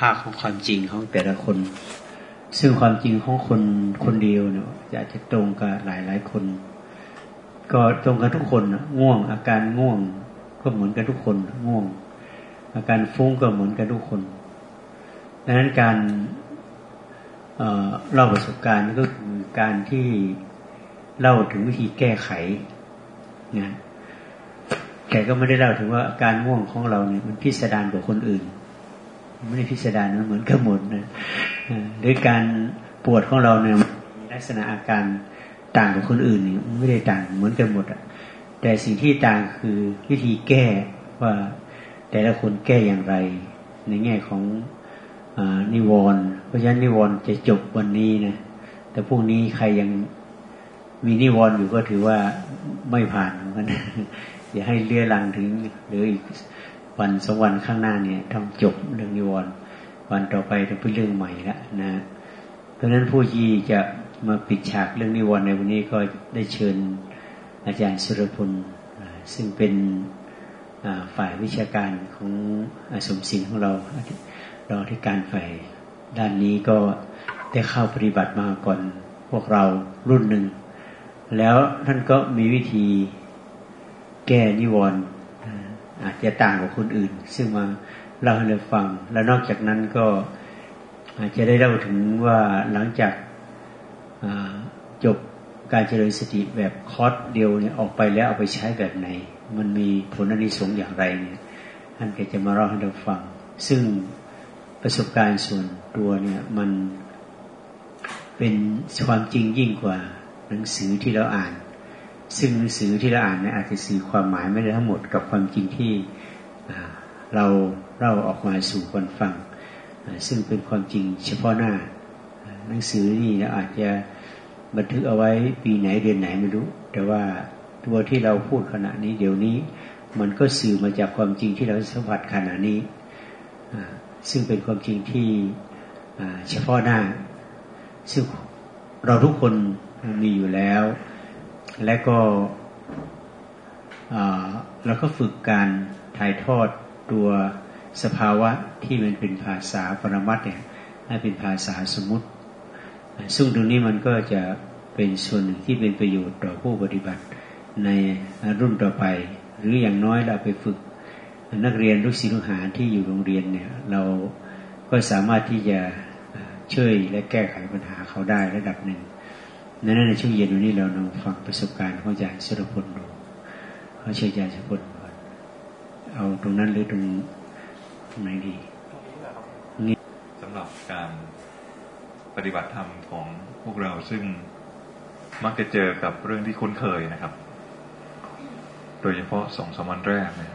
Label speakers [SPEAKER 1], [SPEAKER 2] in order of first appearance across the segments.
[SPEAKER 1] ภาคของความจริงของแต่ละคน ซึ่งความจริงของคนคนเดียวเนี่ยอาจจะตรงกับหลายหลายคน ก็ตรงกันทุกคนง่วง อาการง่วงก็เหมือนกันทุกคนง่วง อาการฟุ้งก็เหมือนกันทุกคนดังนั้นการเล่าประสบการณ์ก็คือการที่เล่าถึงวิธีแก้ไขนะแต่ก็ไม่ได้เล่าถึงว่าอาการง่วงของเราเนี่ยมันพิสดารกว่าคนอื่น ไม่ได้พิสดารนะเหมือนกันหมดนะหรือการปวดของเราเนี่ยลักษณะอาการต่างกับคนอื่นนี่ไม่ได้ต่างเหมือนกันหมดอะแต่สิ่งที่ต่างคือวิธีแก้ว่าแต่ละคนแก้อย่างไร ในแง่ของอนิวรณ์เพราะฉะนั้นนิวรณ์จะจบวันนี้นะแต่พรุ่งนี้ใครยังมีนิวรณ์อยู่ก็ถือว่าไม่ผ่านเหมือนกันอย่าให้เลื่อลังถึงหรืออีก วันสองวันข้างหน้าเนี่ยทำจบเรื่องนิวรณ์วันต่อไปจะเป็นเรื่องใหม่ละนะ เพราะฉะนั้นผู้ที่จะมาปิดฉากเรื่องนิวรณ์ในวันนี้ก็ได้เชิญอาจารย์สุรพลซึ่งเป็นฝ่ายวิชาการของอสมศิลของเราเราที่การฝ่ายด้านนี้ก็ได้เข้าปฏิบัติมาก่อนพวกเรารุ่นหนึ่ง แล้วท่านก็มีวิธีแก้นิวรณ์ อาจจะต่างกับคนอื่น ซึ่งมาเล่าให้เราฟัง แล้วนอกจากนั้นก็อาจจะได้เล่าถึงว่าหลังจากจบการเจริญสติแบบคอร์สเดียวเนี่ยออกไปแล้วเอาไปใช้แบบไหน มันมีผลอนิสงส์อย่างไรเนี่ยท่านก็จะมาเล่าให้เราฟัง ซึ่งประสบการณ์ส่วนตัวเนี่ยมันเป็นความจริงยิ่งกว่าหนังสือที่เราอ่าน ซึ่งหนังสือที่เราอ่านเนี่ยอาจจะสื่อความหมายไม่ได้ทั้งหมดกับความจริงที่เราเล่าออกมาสู่คนฟัง ซึ่งเป็นความจริงเฉพาะหน้า หนังสือนี่เราอาจจะบันทึกเอาไว้ปีไหนเดือนไหนไม่รู้ แต่ว่าตัวที่เราพูดขณะนี้เดี๋ยวนี้ มันก็สื่อมาจากความจริงที่เราสัมผัสขณะนี้ ซึ่งเป็นความจริงที่เฉพาะหน้า ซึ่งเราทุกคนมีอยู่แล้ว และก็เราก็ฝึกการถ่ายทอดตัวสภาวะที่มันเป็นภาษาปรมัตเนี่ยให้เป็นภาษาสมมติ ซึ่งตรงนี้มันก็จะเป็นส่วนหนึ่งที่เป็นประโยชน์ต่อผู้ปฏิบัติในรุ่นต่อไป หรืออย่างน้อยเราไปฝึกนักเรียนลูกศิษย์ลูกหาที่อยู่โรงเรียนเนี่ยเราก็สามารถที่จะช่วยและแก้ไขปัญหาเขาได้ระดับหนึ่ง นั้นในช่วงเย็นวันนี้เราลองฟังประสบการณ์ของอาจารย์สุรพลดูเขาเชื่ออาจารย์สุรพลเอาตรงนั้นหรือตรงไหนดี
[SPEAKER 2] นี่สำหรับการปฏิบัติธรรมของพวกเราซึ่งมักจะเจอกับเรื่องที่คุ้นเคยนะครับ โดยเฉพาะสองสามวันแรกเนี่ย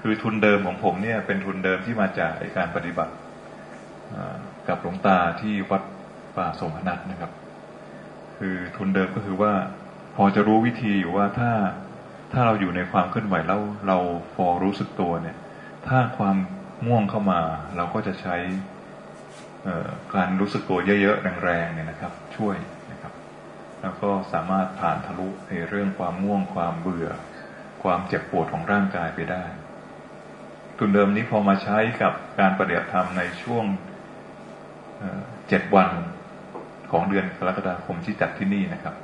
[SPEAKER 2] คือทุนเดิมของผมเนี่ยเป็นทุนเดิมที่มาจากการปฏิบัติกับหลวงตาที่วัดป่าสมพนัทนะครับ คือทุนเดิมก็คือว่า พอจะรู้วิธีอยู่ว่าถ้าถ้าเราอยู่ในความเคลื่อนไหวแล้วเราพอรู้สึกตัวเนี่ย ถ้าความง่วงเข้ามา เราก็จะใช้การรู้สึกตัวเยอะๆแรงๆเนี่ยนะครับ ช่วยนะครับ แล้วก็สามารถผ่านทะลุในเรื่องความง่วงความเบื่อ ความเจ็บปวดของร่างกายไปได้ทุนเดิมนี้พอมาใช้กับการปฏิบัติธรรมในช่วงเจ็ดวัน ของเดือนกรกฎาคมที่จัดที่นี่นะครับ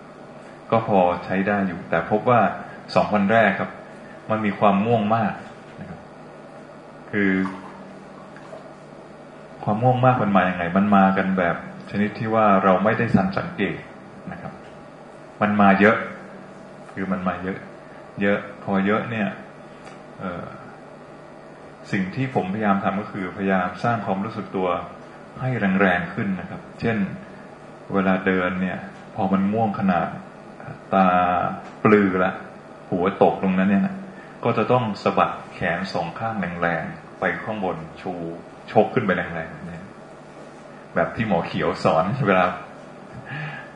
[SPEAKER 2] ก็พอใช้ได้อยู่ แต่พบว่าสองวันแรกครับ มันมีความม่วงมากนะครับ คือ ความม่วงมากมันมาอย่างไง มันมากันแบบชนิดที่ว่าเราไม่ได้สันสังเกตนะครับ มันมาเยอะ คือมันมาเยอะ เยอะ พอเยอะเนี่ยสิ่งที่ผมพยายามทำก็คือพยายามสร้างความรู้สึกตัวให้แรงๆขึ้นนะครับ เช่น เวลาเดินเนี่ย พอมันม่วงขนาดตาปลือละหัวตกตรงนั้นเนี่ยนะก็จะต้องสะบัดแขนสองข้างแรงๆ ไปข้างบนชูชกขึ้นไปแรงๆเนี่ยแบบที่หมอเขียวสอนเวลา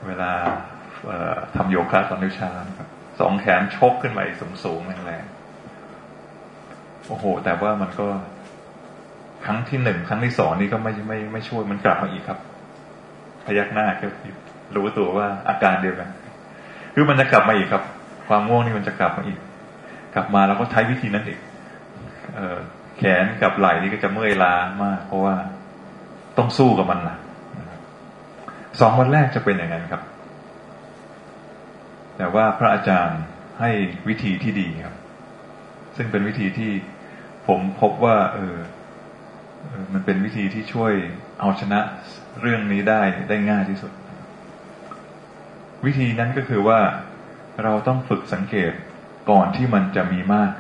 [SPEAKER 2] เวลาทำโยคะตอนนิวชาครับสองแขนชกขึ้นไปสูงๆแรงๆโอ้โห แต่ว่ามันก็ ครั้งที่หนึ่งครั้งที่สองนี่ก็ไม่ไม่ไม่ช่วยมันกลับมาอีกครับ พยักหน้าก็รู้ตัวว่าอาการเดียวกัน คือมันจะกลับมาอีกครับ ความง่วงนี่มันจะกลับมาอีก กลับมาเราก็ใช้วิธีนั้นอีกเออแขแขนกับไหล่นี่ก็จะเมื่อยล้ามาก เพราะว่าต้องสู้กับมันนะสองวันแรกจะเป็นอย่างนั้นครับ แต่ว่าพระอาจารย์ให้วิธีที่ดีครับ ซึ่งเป็นวิธีที่ผมพบว่า เออมันเป็นวิธีที่ช่วยเอาชนะ เรื่องนี้ได้ได้ง่ายที่สุด วิธีนั้นก็คือว่าเราต้องฝึกสังเกตก่อนที่มันจะมีมาก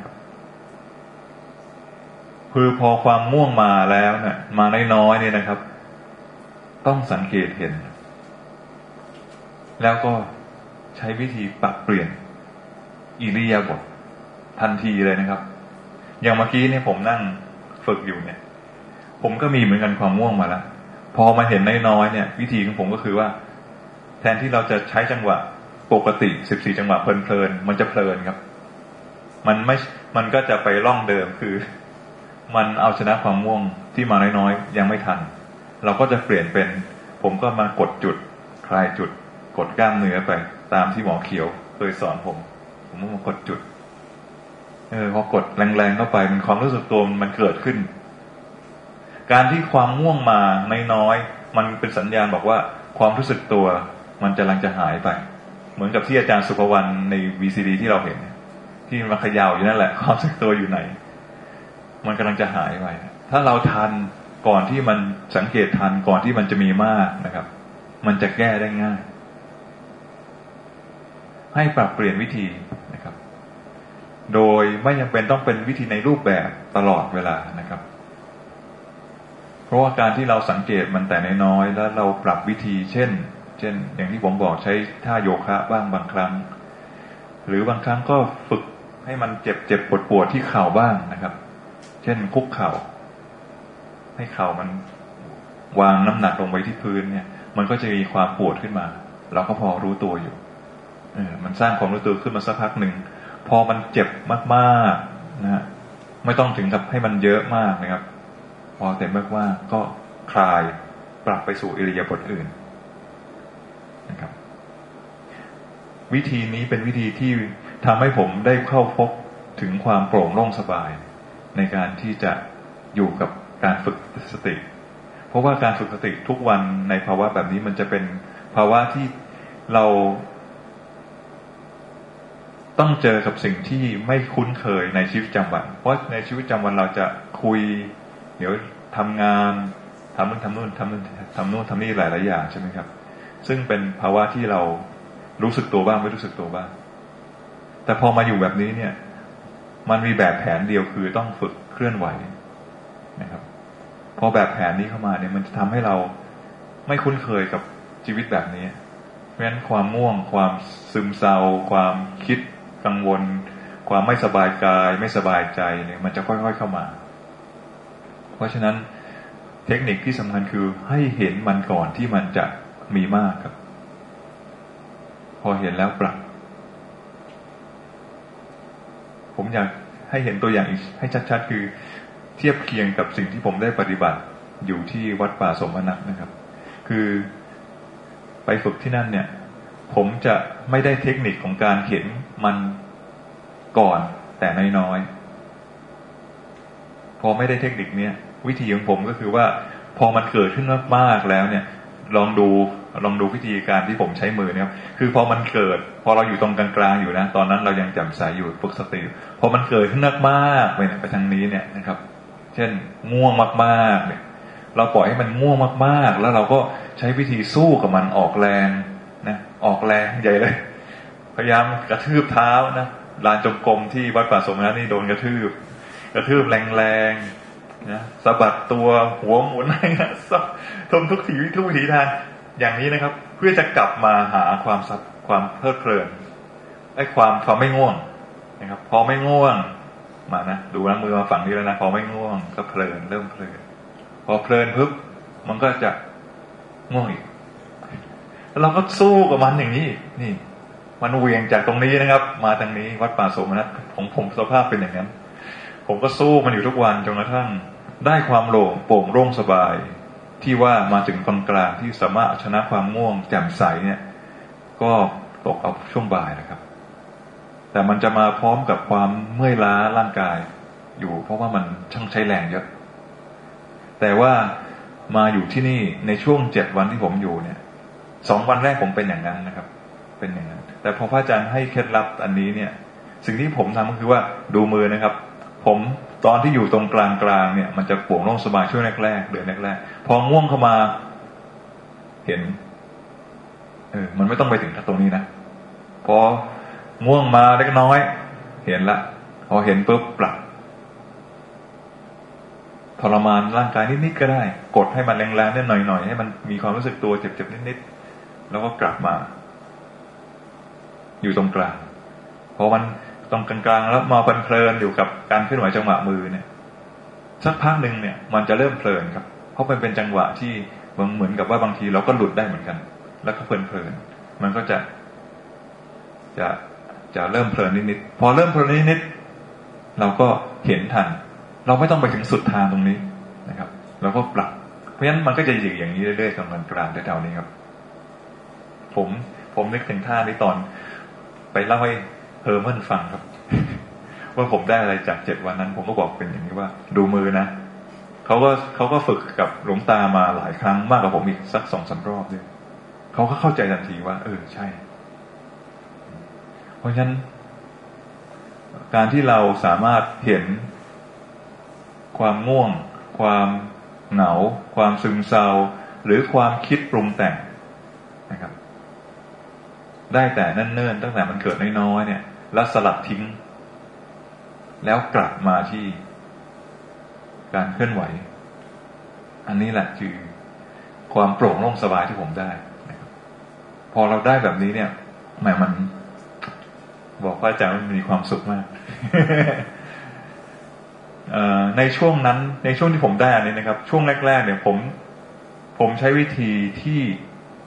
[SPEAKER 2] คือพอความม่วงมาแล้วเนะี่ยมาน้อยๆเนี่ยนะครับ ต้องสังเกตเห็น แล้วก็ใช้วิธีปรับเปลี่ยน อิริยาบถทันทีเลยนะครับ อย่างเมื่อกี้เนี่ยผมนั่งฝึกอยู่เนี่ย ผมก็มีเหมือนกันความม่วงมาแล้ว พอมาเห็นน้อยๆเนี่ย วิธีของผมก็คือว่า แทนที่เราจะใช้จังหวะปกติสิบสี่จังหวะเพลินๆมันจะเพลินครับ มันไม่มันก็จะไปล่องเดิมคือ มันเอาชนะความม่วงที่มาน้อยๆยังไม่ทัน เราก็จะเปลี่ยนเป็น ผมก็มากดจุดคลายจุด กดกล้ามเนื้อไป ตามที่หมอเขียวเคยสอนผม ผมก็มากดจุดเออพอกดแรงๆเข้าไปมันความรู้สึกตัวมันเกิดขึ้น การที่ความม่วงมาน้อยๆมันเป็นสัญญาณบอกว่าความรู้สึกตัวมันจะลังจะหายไป เหมือนกับที่อาจารย์สุภวรรณในวีซีดีที่เราเห็น ที่มาขยาวอยู่นั่นแหละ ความรู้สึกตัวอยู่ไหน มันกำลังจะหายไป ถ้าเราทันก่อนที่มันสังเกตทันก่อนที่มันจะมีมากนะครับ มันจะแก้ได้ง่าย ให้ปรับเปลี่ยนวิธีนะครับ โดยไม่ยังเป็นต้องเป็นวิธีในรูปแบบตลอดเวลานะครับ ราะว่าการที่เราสังเกตมันแต่น้อยแล้วเราปรับวิธี เช่น เช่น อย่างที่ผมบอกใช้ท่าโยคะบ้างบางครั้ง หรือบางครั้งก็ฝึกให้มันเจ็บเจ็บปวดปวดที่เข่าบ้างนะครับ เช่นคุกเข่า ให้เข่ามันวางน้ำหนักลงไปที่พื้นเนี่ย มันก็จะมีความปวดขึ้นมา เราก็พอรู้ตัวอยู่เออมันสร้างความรู้ตัวขึ้นมาสักพักหนึ่งพอมันเจ็บมากๆนะฮะไม่ต้องถึงกับให้มันเยอะมากนะครับ อเต็มมากๆก็คลายปรับไปสู่อิริยาบถอื่นนะครับ วิธีนี้เป็นวิธีที่ทำให้ผมได้เข้าพบถึงความโปร่งโล่งสบาย ในการที่จะอยู่กับการฝึกสติ เพราะว่าการฝึกสติทุกวันในภาวะแบบนี้มันจะเป็นภาวะที่เราต้องเจอกับสิ่งที่ไม่คุ้นเคยในชีวิตประจำวัน เพราะในชีวิตประจำวันเราจะคุย เดี๋ยวทำงานทำนู่นทำนู่นทำนู่นทำนู่นทำนี่หลายหลายอย่างใช่ไหมครับ ซึ่งเป็นภาวะที่เรารู้สึกตัวบ้างไม่รู้สึกตัวบ้าง แต่พอมาอยู่แบบนี้เนี่ย มันมีแบบแผนเดียวคือต้องฝึกเคลื่อนไหวนะครับ พอแบบแผนนี้เข้ามาเนี่ย มันจะทำให้เราไม่คุ้นเคยกับชีวิตแบบนี้ เพราะฉะนั้นความง่วง ความซึมเศร้า ความคิดกังวล ความไม่สบายกาย ไม่สบายใจเนี่ย มันจะค่อย ๆเข้ามา ราะฉะนั้นเทคนิคที่สำคัญคือให้เห็นมันก่อนที่มันจะมีมากครับ พอเห็นแล้วปรับ ผมอยากให้เห็นตัวอย่างอีกให้ชัดๆ คือเทียบเคียงกับสิ่งที่ผมได้ปฏิบัติอยู่ที่วัดป่าสมนัตนะครับ คือไปฝึกที่นั่นเนี่ย ผมจะไม่ได้เทคนิคของการเห็นมันก่อนแต่น้อยๆ พอไม่ได้เทคนิคเนี้ย วิธีของผมก็คือว่าพอมันเกิดขึ้นมากๆแล้วเนี่ยลองดูลองดูวิธีการที่ผมใช้มือเนี่ยคือพอมันเกิด พอเราอยู่ตรงกลางๆอยู่นะตอนนั้นเรายังจำสายอยู่ฝึกสติพอมันเกิดขึ้นมากๆไปไปทางนี้เนี่ยนะครับ เช่นง่วงมากๆเนี่ยเราปล่อยให้มันง่วงมากๆ แล้วเราก็ใช้วิธีสู้กับมันออกแรงนะออกแรงใหญ่เลย พยายามกระทืบเท้านะลานจงกรมที่วัดป่าสมนั้นนี่โดนกระทืบ กระทืบแรงๆ นะสะบัดตัวหัวหมุนอะไรนะทำทุกทีทุกวิธีทางอย่างนี้นะครับ เพื่อจะกลับมาหาความสัความเพลิดเพลินไอ้ความความไม่ง่วงนะครับ พอไม่ง่วงมานะดูนะมือมาฝั่งนี้แล้วนะพอไม่ง่วงก็เพลินเริ่มเพลินพอเพลินปุ๊บมันก็จะง่วงอีกแล้วเราก็สู้กับมันอย่างนี้นี่ มันเวียงจากตรงนี้นะครับ มาทางนี้วัดป่าสมนัสของผมสภาพเป็นอย่างนั้น ผมก็สู้มันอยู่ทุกวันจนกระทั่ง ได้ความโล่งโปร่งโล่งสบาย ที่ว่ามาถึงกลางกลางที่สามารถชนะความง่วงแจ่มใสเนี่ย ก็ตกเอาช่วงบ่ายนะครับ แต่มันจะมาพร้อมกับความเมื่อยล้าร่างกายอยู่ เพราะว่ามันช่างใช้แรงเยอะ แต่ว่ามาอยู่ที่นี่ในช่วงเจ็ดวันที่ผมอยู่เนี่ยสองวันแรกผมเป็นอย่างนั้นนะครับ เป็นอย่างนั้น แต่พอพระอาจารย์ให้เคล็ดลับอันนี้เนี่ย สิ่งที่ผมทำก็คือว่าดูมือนะครับ ผม ตอนที่อยู่ตรงกลางกลางเนี่ย มันจะปร่งโล่งสบายช่วงแรกๆเดือนแรกๆพอง่วงเข้ามา เห็น เออ มันไม่ต้องไปถึงตรงนี้นะพอง่วงมาเล็กน้อย เห็นละพอเห็นปุ๊บปรับทรมานร่างกายนิดๆก็ได้ กดให้มันแรงๆนิดหน่อยๆให้มันมีความรู้สึกตัวเจ็บๆนิดๆแล้วก็กลับมา อยู่ตรงกลางพอมัน ตรงกลางๆแล้วมาเพลินอยู่กับการเคลื่อนไหวจังหวะมือเนี่ยสักพักหนึ่งเนี่ย มันจะเริ่มเพลินครับ เพราะมันเป็นจังหวะที่เหมือนกับว่าบางทีเราก็หลุดได้เหมือนกัน แล้วก็เพลินๆมันก็จะ จะจะเริ่มเพลินนิดๆพอเริ่มเพลินนิดๆเราก็เห็นทัน เราไม่ต้องไปถึงสุดทางตรงนี้นะครับเราก็ปรับ เพราะฉะนั้นมันก็จะอยู่อย่างนี้เรื่อยๆกลางกลางแถวๆนี้ครับ ผมผมนึกถึงท่านี้ตอน ไปเล่าให้ เฮอร์เมนฟังครับ ว่าผมได้อะไรจากเจ็ดวันนั้น ผมก็บอกเป็นอย่างนี้ว่า ดูมือนะเขาก็เขาก็ฝึกกับหลวงตามาหลายครั้งมากกว่าผมอีกสักสองสารอบด้วยเขาก็เข้าใจทันทีว่า เออใช่ เพราะฉะนั้นการที่เราสามารถเห็นความง่วง ความเหงา ความซึมเศร้า หรือความคิดปรุงแต่งนะครับ ได้แต่นั่นเนิ่นตั้งแต่มันเกิดน้อยๆเนี่ย แล้วสลัดทิ้ง แล้วกลับมาที่การเคลื่อนไหว อันนี้แหละคือความโปร่งโล่งสบายที่ผมได้นะครับพอเราได้แบบนี้เนี่ยหมายมัน บอกว่าอาจารย์มันมีความสุขมากในช่วงนั้น ในช่วงที่ผมได้อันนี้นะครับ ช่วงแรก ๆ เนี่ยผม ผมใช้วิธีที่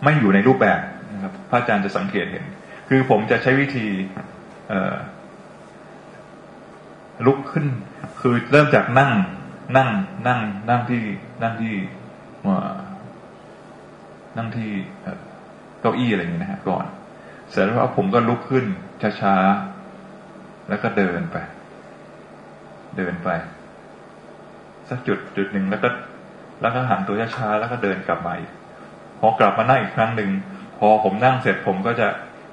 [SPEAKER 2] ไม่อยู่ในรูปแบบนะครับพระอาจารย์จะสังเกตเห็น คือผมจะใช้วิธี ลุกขึ้น คือเริ่มจากนั่ง นั่ง นั่ง นั่งที่ นั่งที่นั่งที่เก้าอี้อะไรอย่างนี้นะฮะก่อน เสร็จแล้วผมก็ลุกขึ้นช้าๆแล้วก็เดินไป เดินไป สักจุดจุดหนึ่งแล้วก็ แล้วก็หันตัวช้าๆแล้วก็เดินกลับมาอีกพอกลับมานั่งอีกครั้งหนึ่งพอผมนั่งเสร็จผมก็จะ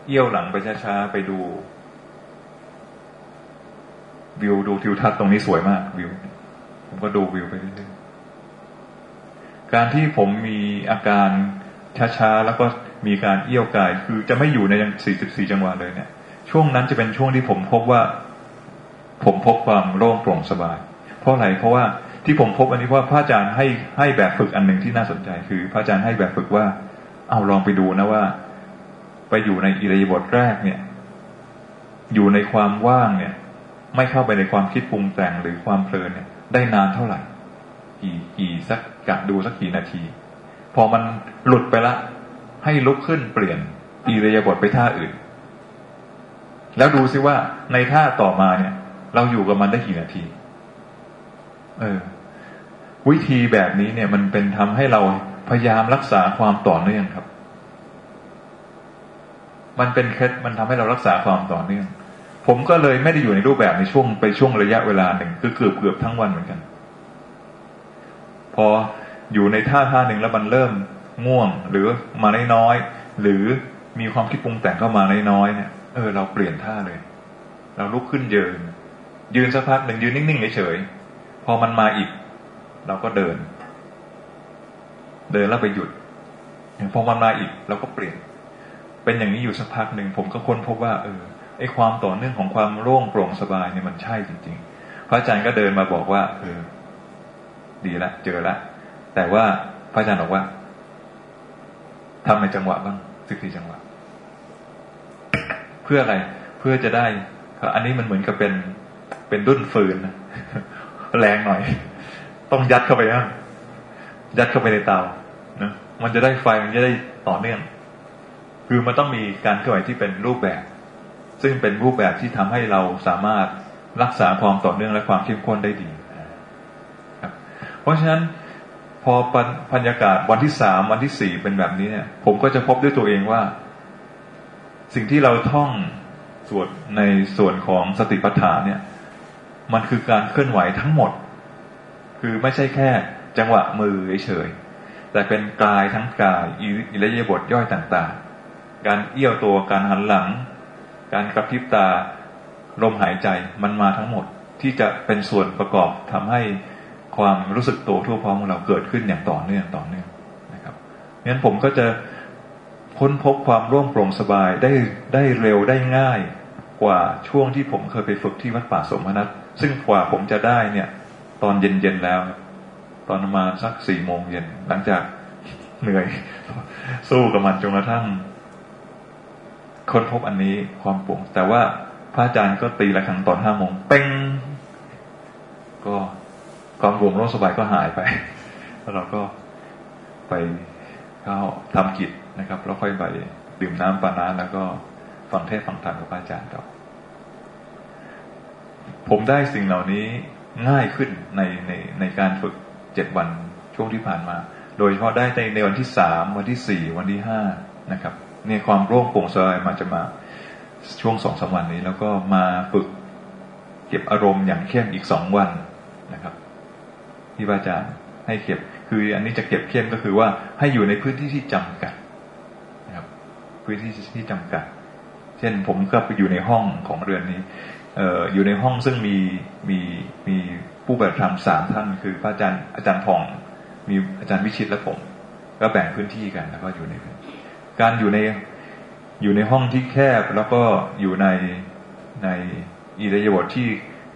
[SPEAKER 2] เอี้ยวหลังไปช้าๆไปดู วิวดูทิวทัศน์ตรงนี้สวยมากวิว ผมก็ดูวิวไปเรื่อยๆการที่ผมมีอาการช้าๆแล้วก็มีการเอี้ยวกาย คือจะไม่อยู่ในยังสี่สิบสี่จังหวะเลยเนี่ย ช่วงนั้นจะเป็นช่วงที่ผมพบว่า ผมพบความโล่งโปร่งสบาย เพราะอะไรเพราะว่าที่ผมพบอันนี้ว่าพระอาจารย์ให้ให้แบบฝึกอันหนึ่งที่น่าสนใจ คือ พระอาจารย์ให้แบบฝึกว่า เอาลองไปดูนะว่า ไปอยู่ในอิริยาบถแรกเนี่ย อยู่ในความว่างเนี่ย ไม่เข้าไปในความคิดปรุงแต่งหรือความเพลินเนี่ย ได้นานเท่าไหร่ กี่กี่สักกะดูสักกี่นาที พอมันหลุดไปละ ให้ลุกขึ้นเปลี่ยนอิริยาบถไปท่าอื่น แล้วดูซิว่าในท่าต่อมาเนี่ย เราอยู่กับมันได้กี่นาที เออ วิธีแบบนี้เนี่ย มันเป็นทำให้เราพยายามรักษาความต่อเนื่องครับ มันเป็นเคล็ดมันทำให้เรารักษาความต่อเนื่อง ผมก็เลยไม่ได้อยู่ในรูปแบบในช่วงไปช่วงระยะเวลาหนึ่งคือเกือบเกือบทั้งวันเหมือนกัน พออยู่ในท่าท่าหนึ่งแล้วมันเริ่มง่วงหรือมาน้อยๆหรือมีความคิดปรุงแต่งเข้ามาน้อยๆเนี่ยเออเราเปลี่ยนท่าเลย เราลุกขึ้นยืน ยืนสักพักหนึ่งยืนนิ่งๆเฉยๆพอมันมาอีก เราก็เดิน เดินแล้วไปหยุดพอมันมาอีก เราก็เปลี่ยน เป็นอย่างนี้อยู่สักพักหนึ่งผมก็ค้นพบว่า เออ ไอ้ความต่อเนื่องของความโล่งโปร่งสบายเนี่ยมันใช่จริง ๆ พระอาจารย์ก็เดินมาบอกว่า เออ ดีละ เจอละ แต่ว่าพระอาจารย์บอกว่าทำในจังหวะบ้างสิบสี่จังหวะ เพื่ออะไร เพื่อจะได้อันนี้มันเหมือนกับเป็นเป็นดุ้นฟืนนะแรงหน่อย ต้องยัดเข้าไปนะยัดเข้าไปในเตานะมันจะได้ไฟมันจะได้ต่อเนื่อง คือมันต้องมีการเคลื่อนไหวที่เป็นรูปแบบ ซึ่งเป็นรูปแบบที่ทำให้เราสามารถรักษาความต่อเนื่องและความเข้มข้นได้ดีครับเพราะฉะนั้นพอบรรยากาศวันที่สามวันที่สี่เป็นแบบนี้เนี่ย ผมก็จะพบด้วยตัวเองว่า สิ่งที่เราท่องสวดในส่วนของสติปัฏฐานเนี่ย มันคือการเคลื่อนไหวทั้งหมด คือไม่ใช่แค่จังหวะมือเฉยแต่เป็นกายทั้งกายอิริยาบถย่อยต่างๆ การเอี้ยวตัวการหันหลัง การกระพริบตาลมหายใจมันมาทั้งหมดที่จะเป็นส่วนประกอบทำให้ความรู้สึกตัวทั่วพร้อมของเราเกิดขึ้นอย่างต่อเนื่องต่อเนื่องนะครับงั้นผมก็จะค้นพบความร่วมโปร่งสบายได้ได้เร็วได้ง่ายกว่าช่วงที่ผมเคยไปฝึกที่วัดป่าสมนัตซึ่งกว่าผมจะได้เนี่ย ตอนเย็นๆแล้ว ตอนมาสักสี่โมงเย็นหลังจากเหนื่อย สู้กับมันจนกระทั่ง ค้นพบอันนี้ความปร่งแต่ว่าพระอาจารย์ก็ตีละครั้งตอนห้าโมงเป้งก็ความรวมร่มสบายก็หายไป แล้วเราก็ไปเข้าทำกิจนะครับ แล้วค่อยไปดื่มน้ำปานาแล้วก็ฟังเทศฟังธรรมกับพระอาจารย์ต่อผมได้สิ่งเหล่านี้ง่ายขึ้นในในในการฝึกเจ็ดวันช่วงที่ผ่านมา โดยเฉพาะได้ในในวันที่สามวันที่สี่วันที่ห้านะครับ นี่ความร่วงโปร่งสบายมาจะมาช่วงสองสาวันนี้ แล้วก็มาฝึกเก็บอารมณ์อย่างเข้มอีกสองวันนะครับที่พระอาจารย์ให้เก็บ คืออันนี้จะเก็บเข้มก็คือว่าให้อยู่ในพื้นที่ที่จำกัดนะครับ พื้นที่ที่จำกัด เช่นผมก็ไปอยู่ในห้องของเรือนนี้เอออยู่ในห้องซึ่งมีมีมีผู้แบบธรรมสามท่าน คือพระอาจารย์อาจารย์ทอง มีอาจารย์วิชิตและผม ก็แบ่งพื้นที่กันแล้วก็อยู่ใน การอยู่ในอยู่ในห้องที่แคบแล้วก็อยู่ในในอิริยาบถที่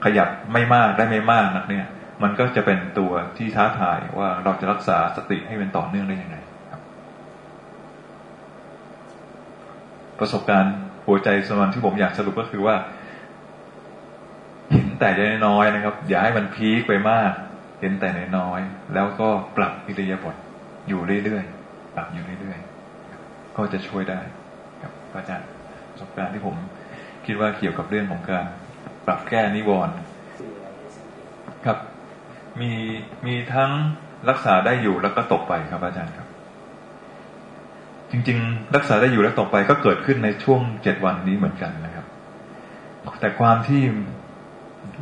[SPEAKER 2] ขยับไม่มากได้ไม่มากนักเนี่ย มันก็จะเป็นตัวที่ท้าทายว่าเราจะรักษาสติให้เป็นต่อเนื่องได้ยังไงครับ ประสบการณ์หัวใจสมานที่ผมอยากสรุปก็คือว่าเห็นแต่น้อยนะครับ อย่าให้มันพีคไปมาก เห็นแต่น้อยแล้วก็ปรับอิริยาบถอยู่เรื่อยๆปรับอยู่เรื่อยๆ ก็จะช่วยได้ระอาจารย์ประสบการณ์ที่ผมคิดว่าเกี่ยวกับเรื่องของการปรับแก้นิวรณ์ครับมีมีทั้งรักษาได้อยู่แล้วก็ตกไปครับอาจารย์ครับ จริง ๆ รักษาได้อยู่แล้วตกไปก็เกิดขึ้นในช่วงเจ็ดวันนี้เหมือนกันนะครับ แต่ความที่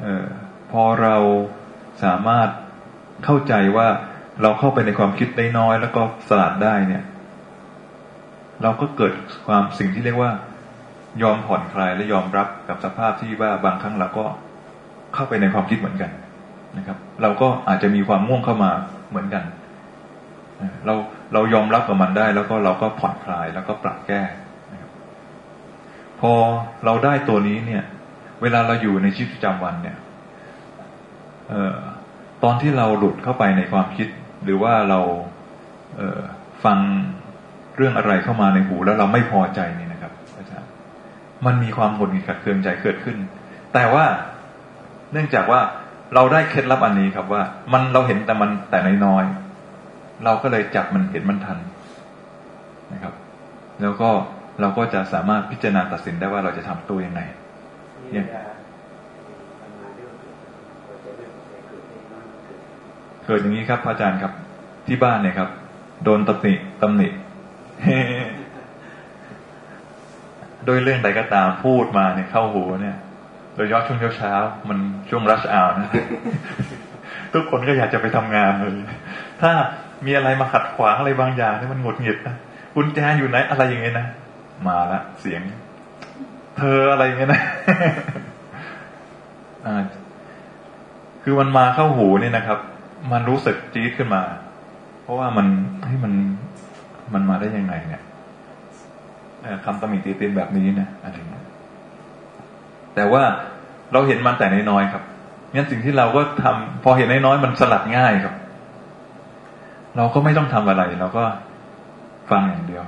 [SPEAKER 2] ออพอเราสามารถเข้าใจว่าเราเข้าไปในความคิดได้น้อย แล้วก็สลัดได้เนี่ย เราก็เกิดความสิ่งที่เรียกว่า ยอมผ่อนคลายและยอมรับกับสภาพที่ว่าบางครั้งเราก็เข้าไปในความคิดเหมือนกันนะครับ เราก็อาจจะมีความง่วงเข้ามาเหมือนกันเราเรายอมรับกับมันได้ แล้วก็เราก็ผ่อนคลายแล้วก็ปรับแก้นะครับพอเราได้ตัวนี้เนี่ย เวลาเราอยู่ในชีวิตประจำวันเนี่ยออตอนที่เราหลุดเข้าไปในความคิด หรือว่าเราเออฟัง เรื่องอะไรเข้ามาในหูแล้วเราไม่พอใจนี่นะครับอาจารย์มันมีความหงุดหงิดขัดเคืองใจเกิดขึ้น แต่ว่าเนื่องจากว่าเราได้เคล็ดลับอันนี้ครับว่า มันเราเห็นแต่มันแต่น้อยเราก็เลยจับมันเห็นมันทันนะครับ แล้วก็เราก็จะสามารถพิจารณาตัดสินได้ว่าเราจะทำตัวยังไงยังเกิดอย่างนี้ครับอาจารย์ครับที่บ้านเนี่ยครับ โดนตำหนิตำหนิ โดยเรื่องใดก็ตามพูดมาเนี่ยเข้าหูเนี่ย โดยยอดช่วงเช้าๆมันช่วงรัชอาวนะทุกคนก็อยากจะไปทำงานเลย ถ้ามีอะไรมาขัดขวางอะไรบางอย่างนี่มันหงุดหงิดนะกุญแจอยู่ไหนอะไรอย่างเงี้ยนะ มาละเสียง เธออะไรอย่างเงี้ยนะคือมันมาเข้าหูเนี่ยนะครับ มันรู้สึกจี๊ดขึ้นมา เพราะว่ามันให้มัน มันมาได้ยังไงเนี่ยคำตำหนิตีตินแบบนี้นะอะไรเงี้ยแต่ว่าเราเห็นมันแต่น้อยๆครับงั้นสิ่งที่เราก็ทำพอเห็นน้อยๆมันสลัดง่ายครับ เราก็ไม่ต้องทำอะไร เราก็ฟังอย่างเดียว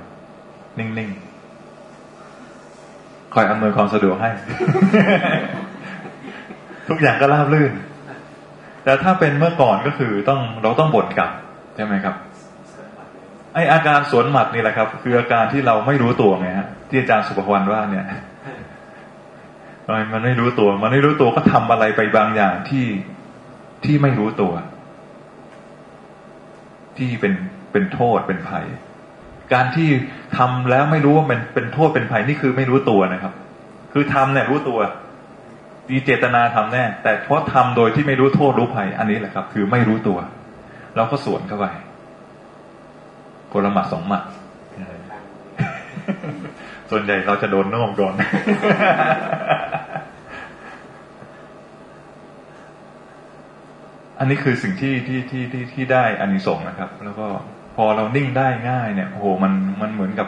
[SPEAKER 2] นิ่งๆคอยอำนวยความสะดวกให้ ทุกอย่างก็ราบรื่น แต่ถ้าเป็นเมื่อก่อนก็คือต้องเราต้องบ่นกลับใช่ไหมครับ ไออาการสวนหมัดนี่แหละครับ คืออาการที่เราไม่รู้ตัวไงฮะที่อาจารย์สุภวรรณว่าเนี่ยมันไม่รู้ตัว มันไม่รู้ตัวก็ทำอะไรไปบางอย่างที่ที่ไม่รู้ตัว ที่เป็นเป็นโทษเป็นภัย การที่ทำแล้วไม่รู้ว่ามันเป็นโทษเป็นภัยนี่คือไม่รู้ตัวนะครับ คือทำเนี่ยรู้ตัวดีเจตนาทำแน่ แต่เพราะทำโดยที่ไม่รู้โทษรู้ภัย อันนี้แหละครับ คือไม่รู้ตัว เราก็สวนเข้าไป คนละหมัดสองหมัดส่วนใหญ่เราจะโดนโน้มโดนอันนี้คือสิ่งที่ที่ที่ที่ที่ได้อานิสงส์นะครับ แล้วก็พอเรานิ่งได้ง่ายเนี่ยโอ้โหมันมันเหมือนกับ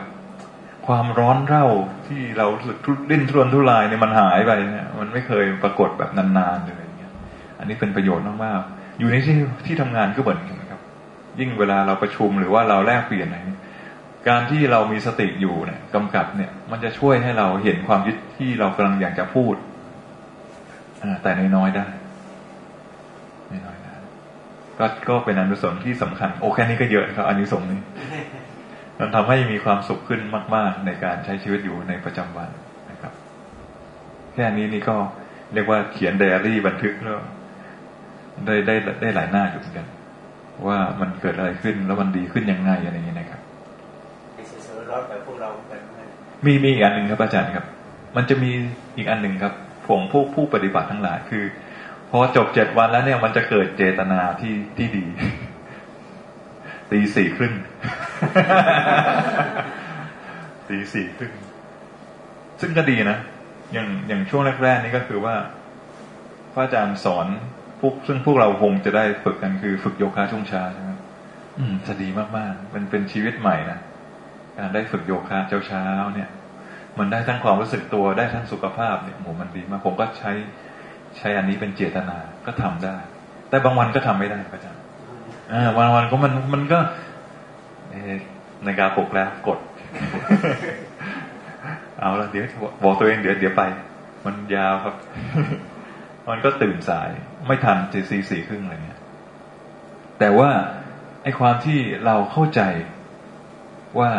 [SPEAKER 2] ความร้อนเร่าที่เราสึกทุลิ้นทุรนทุรายเนี่ยมันหายไปเนี่ยมันไม่เคยปรากฏแบบนานๆเลยอย่างเงี้ยอันนี้เป็นประโยชน์มากๆอยู่ในที่ที่ทำงานก็เหมือนกันครับ ยิ่งเวลาเราประชุมหรือว่าเราแลกเปลี่ยนอะไรการที่เรามีสติอยู่เนี่ยกำกับเนี่ย มันจะช่วยให้เราเห็นความยึดที่เรากำลังอยากจะพูดแต่น้อยๆได้น้อยๆได้ก็ก็เป็นอนุสงส์ที่สำคัญ โอ้แค่นี้ก็เยอะครับอนุสงส์นี้มันทำให้มีความสุขขึ้นมาก ๆ ในการใช้ชีวิตอยู่ในประจำวันนะครับ แค่นี้นี่ก็เรียกว่าเขียนไดอารี่บันทึกแล้วได้ได้ได้หลายหน้าอยู่เหมือนกัน ว่ามันเกิดอะไรขึ้นแล้วมันดีขึ้นยังไงอะไรอย่างนี้นะครับมีมีอีกอันหนึ่งครับอาจารย์ครับ มันจะมีอีกอันหนึ่งครับผมผู้ผู้ปฏิบัติทั้งหลายคือพอจบเจ็ดวันแล้วเนี่ยมันจะเกิดเจตนาที่ที่ดี ตีสี่ครึ่งตีสี่ครึ่งซึ่งก็ดีนะอย่างอย่างช่วงแรกๆนี่ก็คือว่าพระอาจารย์สอน พวกซึ่งพวกเราคงจะได้ฝึกกันคือฝึกโยคะช่วงเช้าใช่ไหมอืมจะดีมากๆมันเป็นชีวิตใหม่นะการได้ฝึกโยคะเช้าเช้าเนี่ย มันได้ทั้งความรู้สึกตัวได้ทั้งสุขภาพเนี่ยโหมันดีมากผมก็ใช้ใช้อันนี้เป็นเจตนาก็ทำได้ แต่บางวันก็ทำไม่ได้พระอาจารย์อ่าวันวันก็มันมันก็ในกาปลุกแล้วกด เอาละเดี๋ยวบอกตัวเองเดี๋ยวเดี๋ยวไป มันยาวครับ มันก็ตื่นสาย ไม่ทันจีซีสี่ครึ่งอะไรเงี้ยแต่ว่าไอ้ความที่เราเข้าใจว่า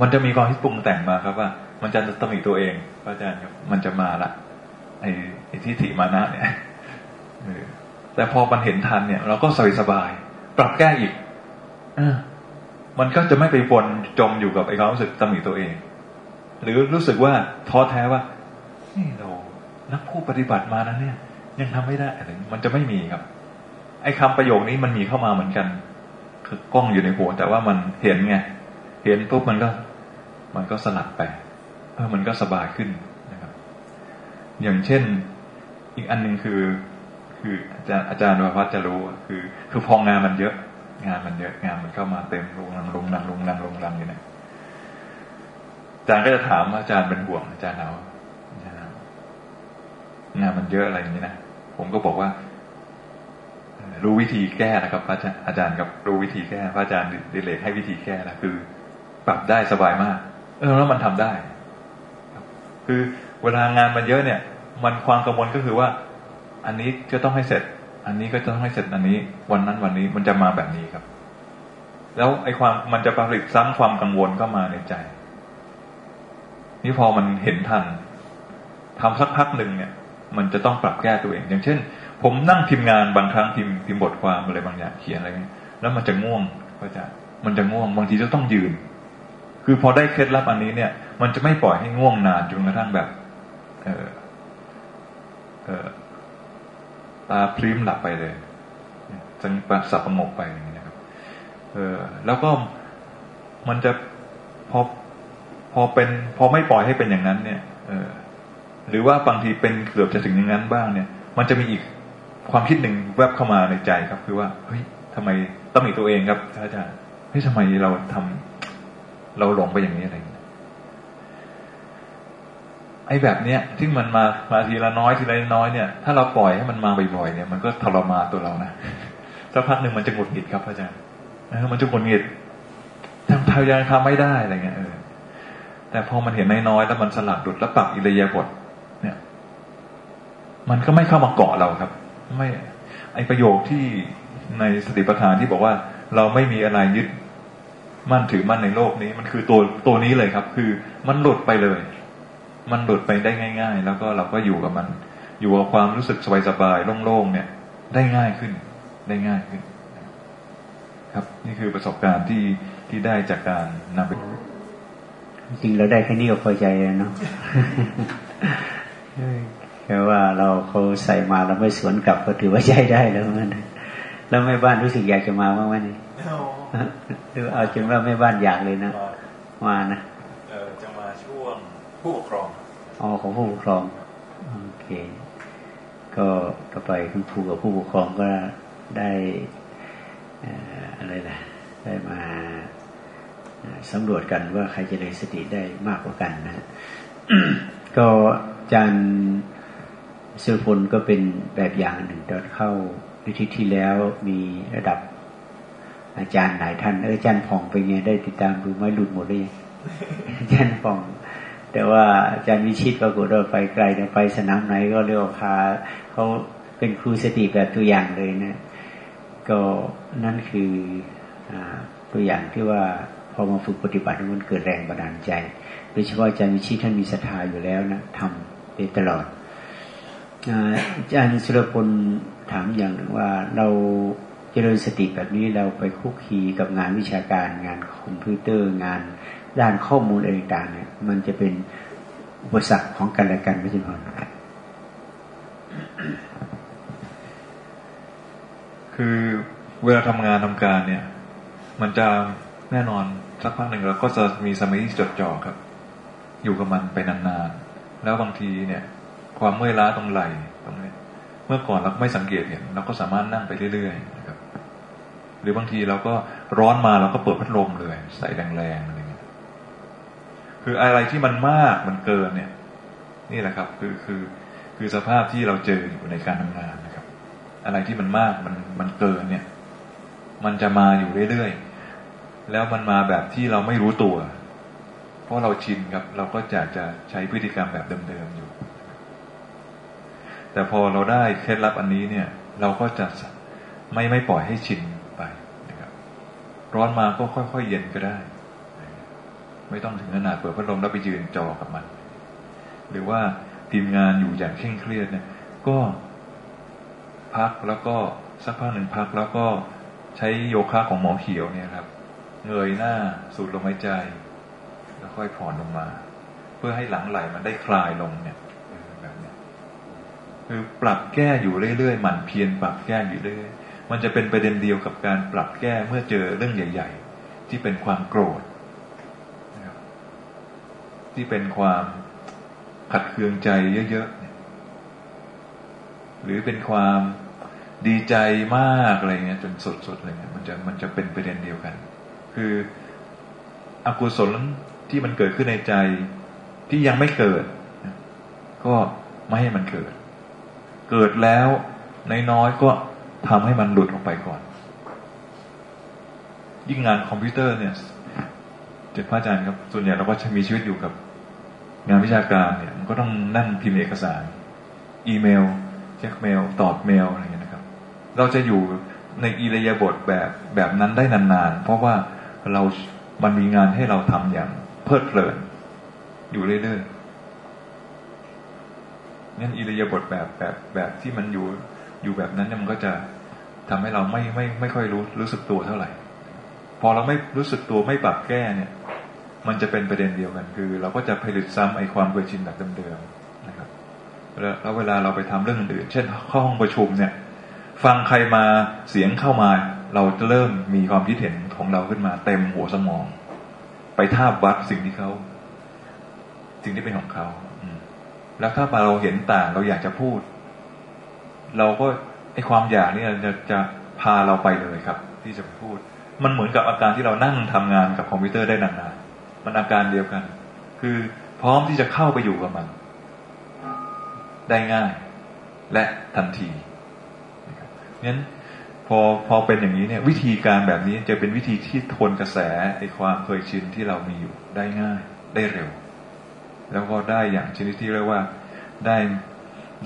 [SPEAKER 2] มันจะมีความที่ปรุงแต่งมาครับว่า มันจะตำหนิตัวเองพระอาจารย์ครับ มันจะมาละไอ้ไอ้ที่ถิมานะเนี่ยแต่พอมันเห็นทันเนี่ย เราก็สบายสบาย ปรับแก้อีกอมันก็จะไม่ไปวนจมอยู่กับไอ้ความรู้สึกตำหนิตัวเอง หรือรู้สึกว่าท้อแท้ว่านี่เรา นักผู้ปฏิบัติมานะเนี่ย ยังทำไม่ได้อะไรมันจะไม่มีครับ ไอ้คาประโยคนี้มันมีเข้ามาเหมือนกัน คือกล้องอยู่ในหัว แต่ว่ามันเห็นไงเห็นปุ๊บมันก็ มันก็สลัดไปเออมันก็สบายขึ้นนะครับ อย่างเช่น อีกอันหนึ่งคือ คืออาจารย์อาจารย์วัฒจะรู้คือ คือพองานมันเยอะ งานมันเยอะงานมันเข้ามาเต็มลงลังลงลังลงลังลงลังอยู่เนี่ยอาจารย์ก็จะถามอาจารย์เป็นห่วงอาจารย์เรา งานมันเยอะอะไรอย่างนี้นะผมก็บอกว่ารู้วิธีแก้นะครับพระอาจารย์กับรู้วิธีแก้พระอาจารย์ดิเลกให้วิธีแก้แล้วคือ ปรับได้สบายมาก เออแล้วมันทำได้คือเวลางานมันเยอะเนี่ย มันความกังวลก็คือว่า อันนี้ก็ต้องให้เสร็จ อันนี้ก็จะต้องให้เสร็จอันนี้ วันนั้นวันนี้มันจะมาแบบนี้ครับ แล้วไอ้ความมันจะผลิตซ้ำความกังวลเข้ามาในใจ นี่พอมันเห็นทันทำสักพักหนึ่งเนี่ย มันจะต้องปรับแก้ตัวเอง อย่างเช่น ผมนั่งพิมพ์งานบางครั้งพิมพ์พิมพ์บทความอะไรบางอย่างเขียนอะไรแล้วมันจะง่วงก็จะมันจะง่วงบางทีจะต้องยืน คือพอได้เคล็ดลับอันนี้เนี่ย มันจะไม่ปล่อยให้ง่วงนานจนกระทั่งแบบ เออเออตาพริ้มหลับไปเลยสังสับประงกไปอย่างนี้นะครับ เออแล้วก็มันจะพอพอเป็น พอไม่ปล่อยให้เป็นอย่างนั้นเนี่ย เออ หรือว่าบางทีเป็นเกือบจะถึงอย่างนั้นบ้างเนี่ย มันจะมีอีกความคิดหนึ่งแวบเข้ามาในใจครับ คือว่าเฮ้ยทำไมต้องมีตัวเองครับอาจารย์เฮ้ยทำไมเราทำเราหลงไปอย่างนี้อะไรไอ้แบบเนี้ยที่มันมามาทีละน้อยทีละน้อยเนี่ย ถ้าเราปล่อยให้มันมาบ่อยๆเนี่ย มันก็ทรมานตัวเรานะสักพักหนึ่งมันจะหงุดหงิดครับอาจารย์มันจะหงุดหงิดทำทายังทำไม่ได้อะไรเงี้ยเออแต่พอมันเห็นน้อยๆแล้วมันสลัดดุดแล้วปรับอิเลียบท มันก็ไม่เข้ามาเกาะเราครับ ไม่ ไอประโยคที่ในสติปัฏฐานที่บอกว่า เราไม่มีอะไรยึดมั่นถือมั่นในโลกนี้ มันคือตัวตัวนี้เลยครับ คือมันหลุดไปเลย มันหลุดไปได้ง่าย ๆ แล้วก็เราก็อยู่กับมัน อยู่กับความรู้สึกสบายๆโล่งๆเนี่ย ได้ง่ายขึ้น ได้ง่ายขึ้น ครับ นี่คือประสบการณ์ที่ที่ได้จากการนำไป
[SPEAKER 1] จริงเราได้แค่นี้ก็พอใจแล้วเนาะ แค่ว่าเราเขาใส่มาเราไม่สวนกลับก็ถือว่าใช้ได้แล้วมันแล้วแม่บ้านรู้สึกอยากจะมาบ้างไหมนี่หรือเอาจนว่าแม่บ้านอยากเลยนะมานะ
[SPEAKER 2] เออจะมาช่วงผู้ปกครอง
[SPEAKER 1] อ๋อของผู้ปกครองโอเค ก็ต่อไปคุณครูกับผู้ปกครองก็ได้อะไรนะได้มาสำรวจกันว่าใครจะได้สติได้มากกว่ากันนะก็อาจารย์ เสุพลก็เป็นแบบอย่างหนึ่งตอนเข้าวิธีที่แล้วมีระดับอาจารย์หลายท่านเอออาจารย์ผ่องไปไงได้ติดตามดูไม่หลุดหมดเลยอาจารย์ผ่อง แต่ว่าอาจารย์วิชิตปรากฏว่าไปไกลนี่ไปสนามไหนก็เรียกว่าพาเขาเป็นครูสติแบบตัวอย่างเลยนะ ก็นั่นคืออตัวอย่างที่ว่าพอมาฝึกปฏิบัติมันเกิดแรงบันดาลใจโดยเฉพาะอาจารย์วิชิตท่านมีศรัทธาอยู่แล้วนะทำไปตลอด อาจารย์สุรพลถามอย่างหนึ่งว่าเราเจริญสติแบบนี้เราไปคุกคีกับงานวิชาการงานคอมพิวเตอร์งานด้านข้อมูลอะไรต่างเนี่ยมันจะเป็นอุปสรรคของกันและกันไม่ใช่พอ
[SPEAKER 2] คือเวลาทำงานทำการเนี่ย มันจะแน่นอนสักพักหนึ่งเราก็จะมีสมาธิจดจ่อครับ อยู่กับมันไปนานๆแล้วบางทีเนี่ย ความเมื่อยล้าตรงไหล่ตรงนี้เมื่อก่อนเราไม่สังเกตเห็นเราก็สามารถนั่งไปเรื่อยๆนะครับ หรือบางทีเราก็ร้อนมาเราก็เปิดพัดลมเลย ใส่แรงๆอะไรเงี้ยคืออะไรที่มันมากมันเกินเนี่ย นี่แหละครับ คือคือคือสภาพที่เราเจออยู่ในการทำงานนะครับ อะไรที่มันมากมันมันเกินเนี่ย มันจะมาอยู่เรื่อยๆแล้วมันมาแบบที่เราไม่รู้ตัว เพราะเราชินครับ เราก็จะจะใช้พฤติกรรมแบบเดิมๆอยู่ แต่พอเราได้เคล็ดลับอันนี้เนี่ย เราก็จะไม่ไม่ปล่อยให้ชินไปนะครับ ร้อนมาก็ค่อยๆเย็นก็ได้ ไม่ต้องถึงขนาดเปิดพัดลมแล้วไปยืนจอกับมัน หรือว่าทีมงานอยู่อย่างเคร่งเครียดเนี่ย ก็พักแล้วก็สักพักหนึ่งพักแล้วก็ใช้โยคะของหมอเขียวเนี่ยครับ เงยหน้าสูดลมหายใจ แล้วค่อยผ่อนลงมา เพื่อให้หลังไหลมันได้คลายลงเนี่ย คือปรับแก้อยู่เรื่อยๆหมั่นเพียรปรับแก้อยู่เรื่อยมันจะเป็นประเด็นเดียวกับการปรับแก้เมื่อเจอเรื่องใหญ่ ๆ ที่เป็นความโกรธที่เป็นความขัดเคืองใจเยอะๆหรือเป็นความดีใจมากอะไรเงี้ยจนสดๆอะไรเงี้ยมันจะมันจะเป็นประเด็นเดียวกัน คืออกุศลที่มันเกิดขึ้นในใจที่ยังไม่เกิด ก็ไม่ให้มันเกิด เกิดแล้วน้อยๆก็ทำให้มันหลุดออกไปก่อน ยิ่งงานคอมพิวเตอร์เนี่ยเจ็ดพระอาจารย์ครับส่วนใหญ่เราก็จะมีชีวิตอยู่กับ งานวิชาการเนี่ย มันก็ต้องนั่งพิมพ์เอกสาร อีเมลเช็คเมลตอบเมลอะไรอย่างเงี้ยนะครับ เราจะอยู่ในอิรยาบถแบบแบบนั้นได้นานๆ เพราะว่าเรา มันมีงานให้เราทำอย่างเพลิดเพลินอยู่เรื่อยๆ งั้นอิริยาบถแบบแบบแบบที่มันอยู่อยู่แบบนั้นเนี่ยมันก็จะทำให้เราไม่ไม่ไม่ค่อยรู้รู้สึกตัวเท่าไหร่ พอเราไม่รู้สึกตัวไม่ปรับแก้เนี่ย มันจะเป็นประเด็นเดียวกัน คือ เราก็จะผลิตซ้ำไอ้ความเคยชินแบบเดิมๆนะครับแล้วเวลาเราไปทำเรื่องอื่นเช่นเข้าห้องประชุมเนี่ย ฟังใครมาเสียงเข้ามา เราจะเริ่มมีความคิดเห็นของเราขึ้นมา เต็มหัวสมอง ไปทาบวัดสิ่งที่เขาสิ่งที่เป็นของเขา แล้วถ้าเราเห็นต่างเราอยากจะพูด เราก็ไอความอยากนี่จะจะพาเราไปเลยครับ ที่จะพูด มันเหมือนกับอาการที่เรานั่งทำงานกับคอมพิวเตอร์ได้นานๆมันอาการเดียวกัน คือพร้อมที่จะเข้าไปอยู่กับมัน ได้ง่าย และทันทีงั้นพอพอเป็นอย่างนี้เนี่ย วิธีการแบบนี้จะเป็นวิธีที่ทนกระแสไอความเคยชินที่เรามีอยู่ได้ง่าย ได้เร็ว แล้วก็ได้อย่างชนิดที่เรียกว่าได้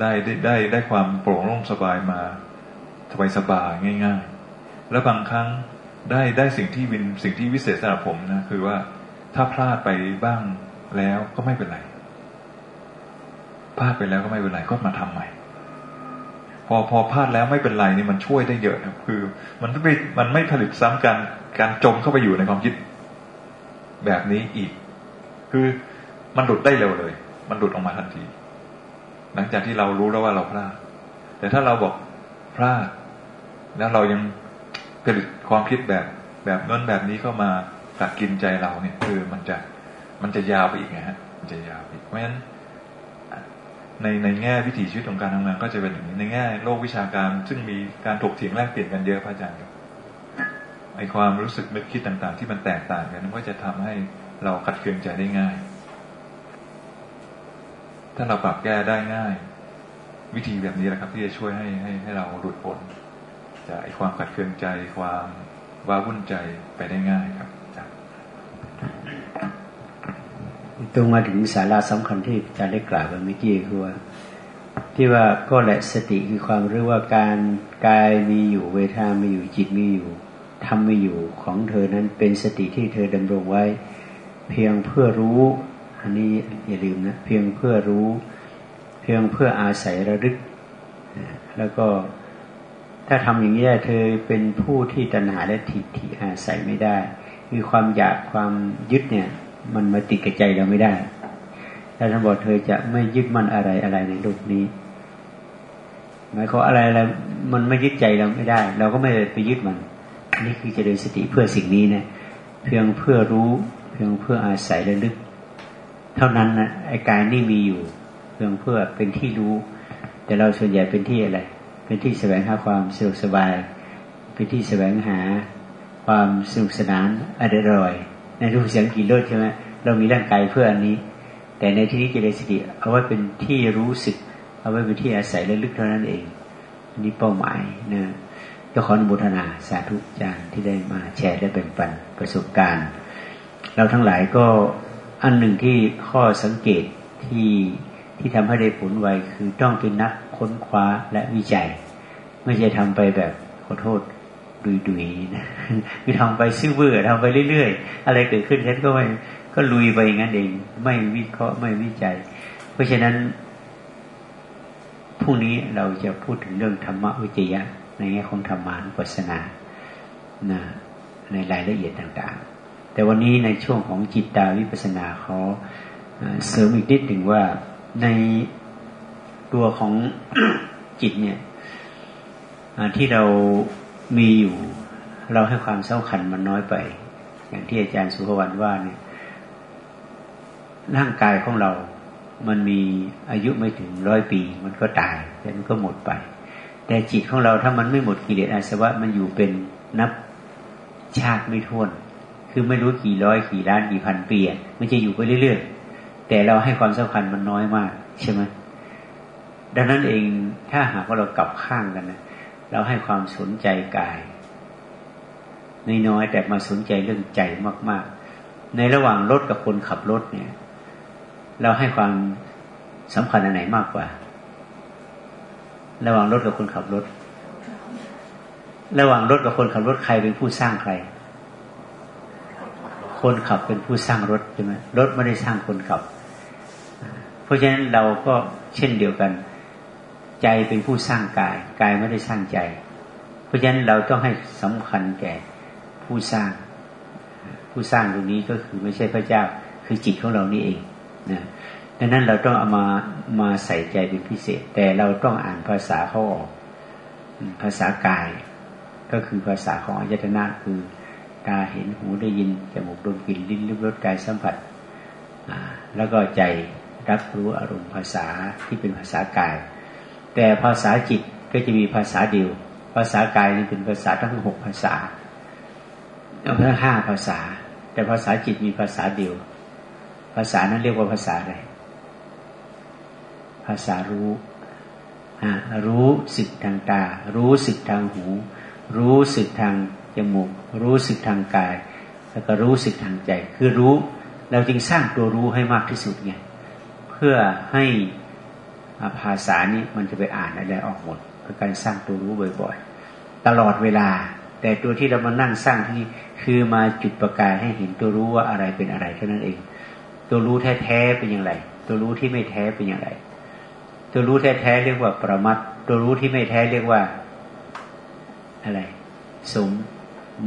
[SPEAKER 2] ได้ได้ได้ได้ความโปร่งโล่งสบายมาสบายสบายง่าย ๆ แล้วบางครั้งได้ได้สิ่งที่วินสิ่งที่วิเศษสำหรับผมนะคือว่าถ้าพลาดไปบ้างแล้วก็ไม่เป็นไรพลาดไปแล้วก็ไม่เป็นไรก็มาทำใหม่พอพอพลาดแล้วไม่เป็นไรนี่มันช่วยได้เยอะครับ คือ มันไม่มันไม่ผลิตซ้ำกันการจมเข้าไปอยู่ในความคิดแบบนี้อีก คือ มันหลุดได้เร็วเลย มันหลุดออกมาทันที หลังจากที่เรารู้แล้วว่าเราพลาด แต่ถ้าเราบอกพลาด แล้วเรายังผลิตความคิดแบบแบบนั้นแบบนี้เข้ามากัดกินใจเราเนี่ย คือมันจะมันจะยาวไปอีกไงฮะ มันจะยาวไปเพราะฉะนั้นในในแง่วิถีชีวิตของการทำงานก็จะเป็นอย่างนี้ในแง่โลกวิชาการ ซึ่งมีการถกเถียงแลกเปลี่ยนกันเยอะพระอาจารย์ครับไอความรู้สึกนึกคิดต่าง ๆ ที่มันแตกต่างกันก็จะทำให้เราขัดเคืองใจได้ง่าย ถ้าเราปรับแก้ได้ง่าย วิธีแบบนี้แหละครับ ที่จะช่วยให้ให้ให้เราหลุดพ้นจากไอความขัดเคืองใจความว้าวุ่นใจไปได้ง่ายครับ
[SPEAKER 1] ตรงมาถึงสาระสำคัญที่อาจารย์ได้กล่าวไปเมื่อกี้คือว่า ที่ว่าก็แหละสติคือความรู้ว่าการกายมีอยู่เวทนามีอยู่จิตมีอยู่ทำมีอยู่ของเธอนั้นเป็นสติที่เธอดำรงไว้ เพียงเพื่อรู้ อันนี้อย่าลืมนะเพียงเพื่อรู้ เพียงเพื่ออาศัยระลึก แล้วก็ถ้าทำอย่างนี้เธอเป็นผู้ที่ตัณหาและทิฏฐิอาศัยไม่ได้คือความอยากความยึดเนี่ย มันมาติดกับใจเราไม่ได้แต่ท่านบอกเธอจะไม่ยึดมั่นอะไรอะไรในโลกนี้หมายความอะไรอะไรมันไม่ยึดใจเราไม่ได้ เราก็ไม่ไปยึดมันนี่คือเจริญสติเพื่อสิ่งนี้นี่ยเพียงเพื่อรู้ เพียงเพื่ออาศัยและลึก เท่านั้นนะไอ้กายนี่มีอยู่เพียงเพื่อเป็นที่รู้ แต่เราส่วนใหญ่เป็นที่อะไร เป็นที่แสวงหาความสะดวกสบาย เป็นที่แสวงหาความสนุกสนานอร่อยในรูปเสียงกลิ่นรสใช่ไหมเรามีร่างกายเพื่ออันนี้ แต่ในที่นี้เจริญสติเอาไว้เป็นที่รู้สึก เอาไว้เป็นที่อาศัยและลึกเท่านั้นเองอันนี้เป้าหมายนะก็ขออนุโมทนาสาธุจารย์ที่ได้มาแชร์และแบ่งปันประสบการณ์ เราทั้งหลายก็ อันหนึ่งที่ข้อสังเกตที่ที่ทำให้ได้ผลไวคือต้องเป็นนักค้นคว้าและวิจัย ไม่ใช่ทำไปแบบขอโทษดุยดุยนะคือทำไปซื่อเบื่อทำไปเรื่อยๆ อะไรเกิดขึ้นฉันก็ไม่ก็ลุยไปงั้นเอง ไม่วิเคราะห์ไม่วิจัย เพราะฉะนั้นพรุ่งนี้เราจะพูดถึงเรื่องธรรมวิจยะในแง่ของธรรมานุปัสสนานะในรายละเอียดต่างๆ แต่วันนี้ในช่วงของจิตตาวิปัสสนาเขาเสริมอีกนิดหนึ่งว่าในตัวของจิตเนี่ยที่เรามีอยู่ เราให้ความสำคัญมันน้อยไป อย่างที่อาจารย์สุภวรรณว่าเนี่ยร่างกายของเรา มันมีอายุไม่ถึงร้อยปี มันก็ตายแล้วมันก็หมดไป แต่จิตของเราถ้ามันไม่หมดกิเลสอาสวะมันอยู่เป็นนับชาติไม่ท้วน คือไม่รู้กี่ร้อยกี่ล้านกี่พันปีมันจะอยู่ไปเรื่อยๆ แต่เราให้ความสำคัญมันน้อยมากใช่ไหมดังนั้นเองถ้าหากว่าเรากลับข้างกันนะเราให้ความสนใจกายน้อยๆแต่มาสนใจเรื่องใจมาก ๆ ในระหว่างรถกับคนขับรถเนี่ย เราให้ความสำคัญอันไหนมากกว่า ระหว่างรถกับคนขับรถ ระหว่างรถกับคนขับรถใครเป็นผู้สร้างใคร คนขับเป็นผู้สร้างรถใช่ไหมรถไม่ได้สร้างคนขับ เพราะฉะนั้นเราก็เช่นเดียวกัน ใจเป็นผู้สร้างกาย กายไม่ได้สร้างใจ เพราะฉะนั้นเราต้องให้สำคัญแก่ผู้สร้าง ผู้สร้างตรงนี้ก็คือไม่ใช่พระเจ้าคือจิตของเรานี่เองนะดังนั้นเราต้องเอามามาใส่ใจเป็นพิเศษ แต่เราต้องอ่านภาษาเขาออกภาษากาย ก็คือภาษาของอายตนะคือ ตาเห็นหูได้ยินจมูกดมกลิ่นลิ้นลิ้มรสกายสัมผัสแล้วก็ใจรับรู้อารมณ์ภาษาที่เป็นภาษากาย แต่ภาษาจิตก็จะมีภาษาเดียว ภาษากายนี่เป็นภาษาทั้งหกภาษาเอาทั้งห้าภาษา แต่ภาษาจิตมีภาษาเดียว ภาษานั้นเรียกว่าภาษาอะไรภาษารู้รู้สึกทางตา รู้สึกทางหู รู้สึกทาง จมูก รู้สึกทางกาย แล้วก็รู้สึกทางใจ คือรู้เราจึงสร้างตัวรู้ให้มากที่สุดไงเพื่อให้ภาษานี้มันจะไปอ่านอะไรออกหมดเพื่อการสร้างตัวรู้บ่อยๆ ตลอดเวลา แต่ตัวที่เรามานั่งสร้างที่คือมาจุดประกายให้เห็นตัวรู้ว่าอะไรเป็นอะไรเท่านั้นเอง ตัวรู้แท้ๆเป็นอย่างไร ตัวรู้ที่ไม่แท้เป็นอย่างไร ตัวรู้แท้ๆเรียกว่าประมัดตัวรู้ที่ไม่แท้เรียกว่าอะไร สม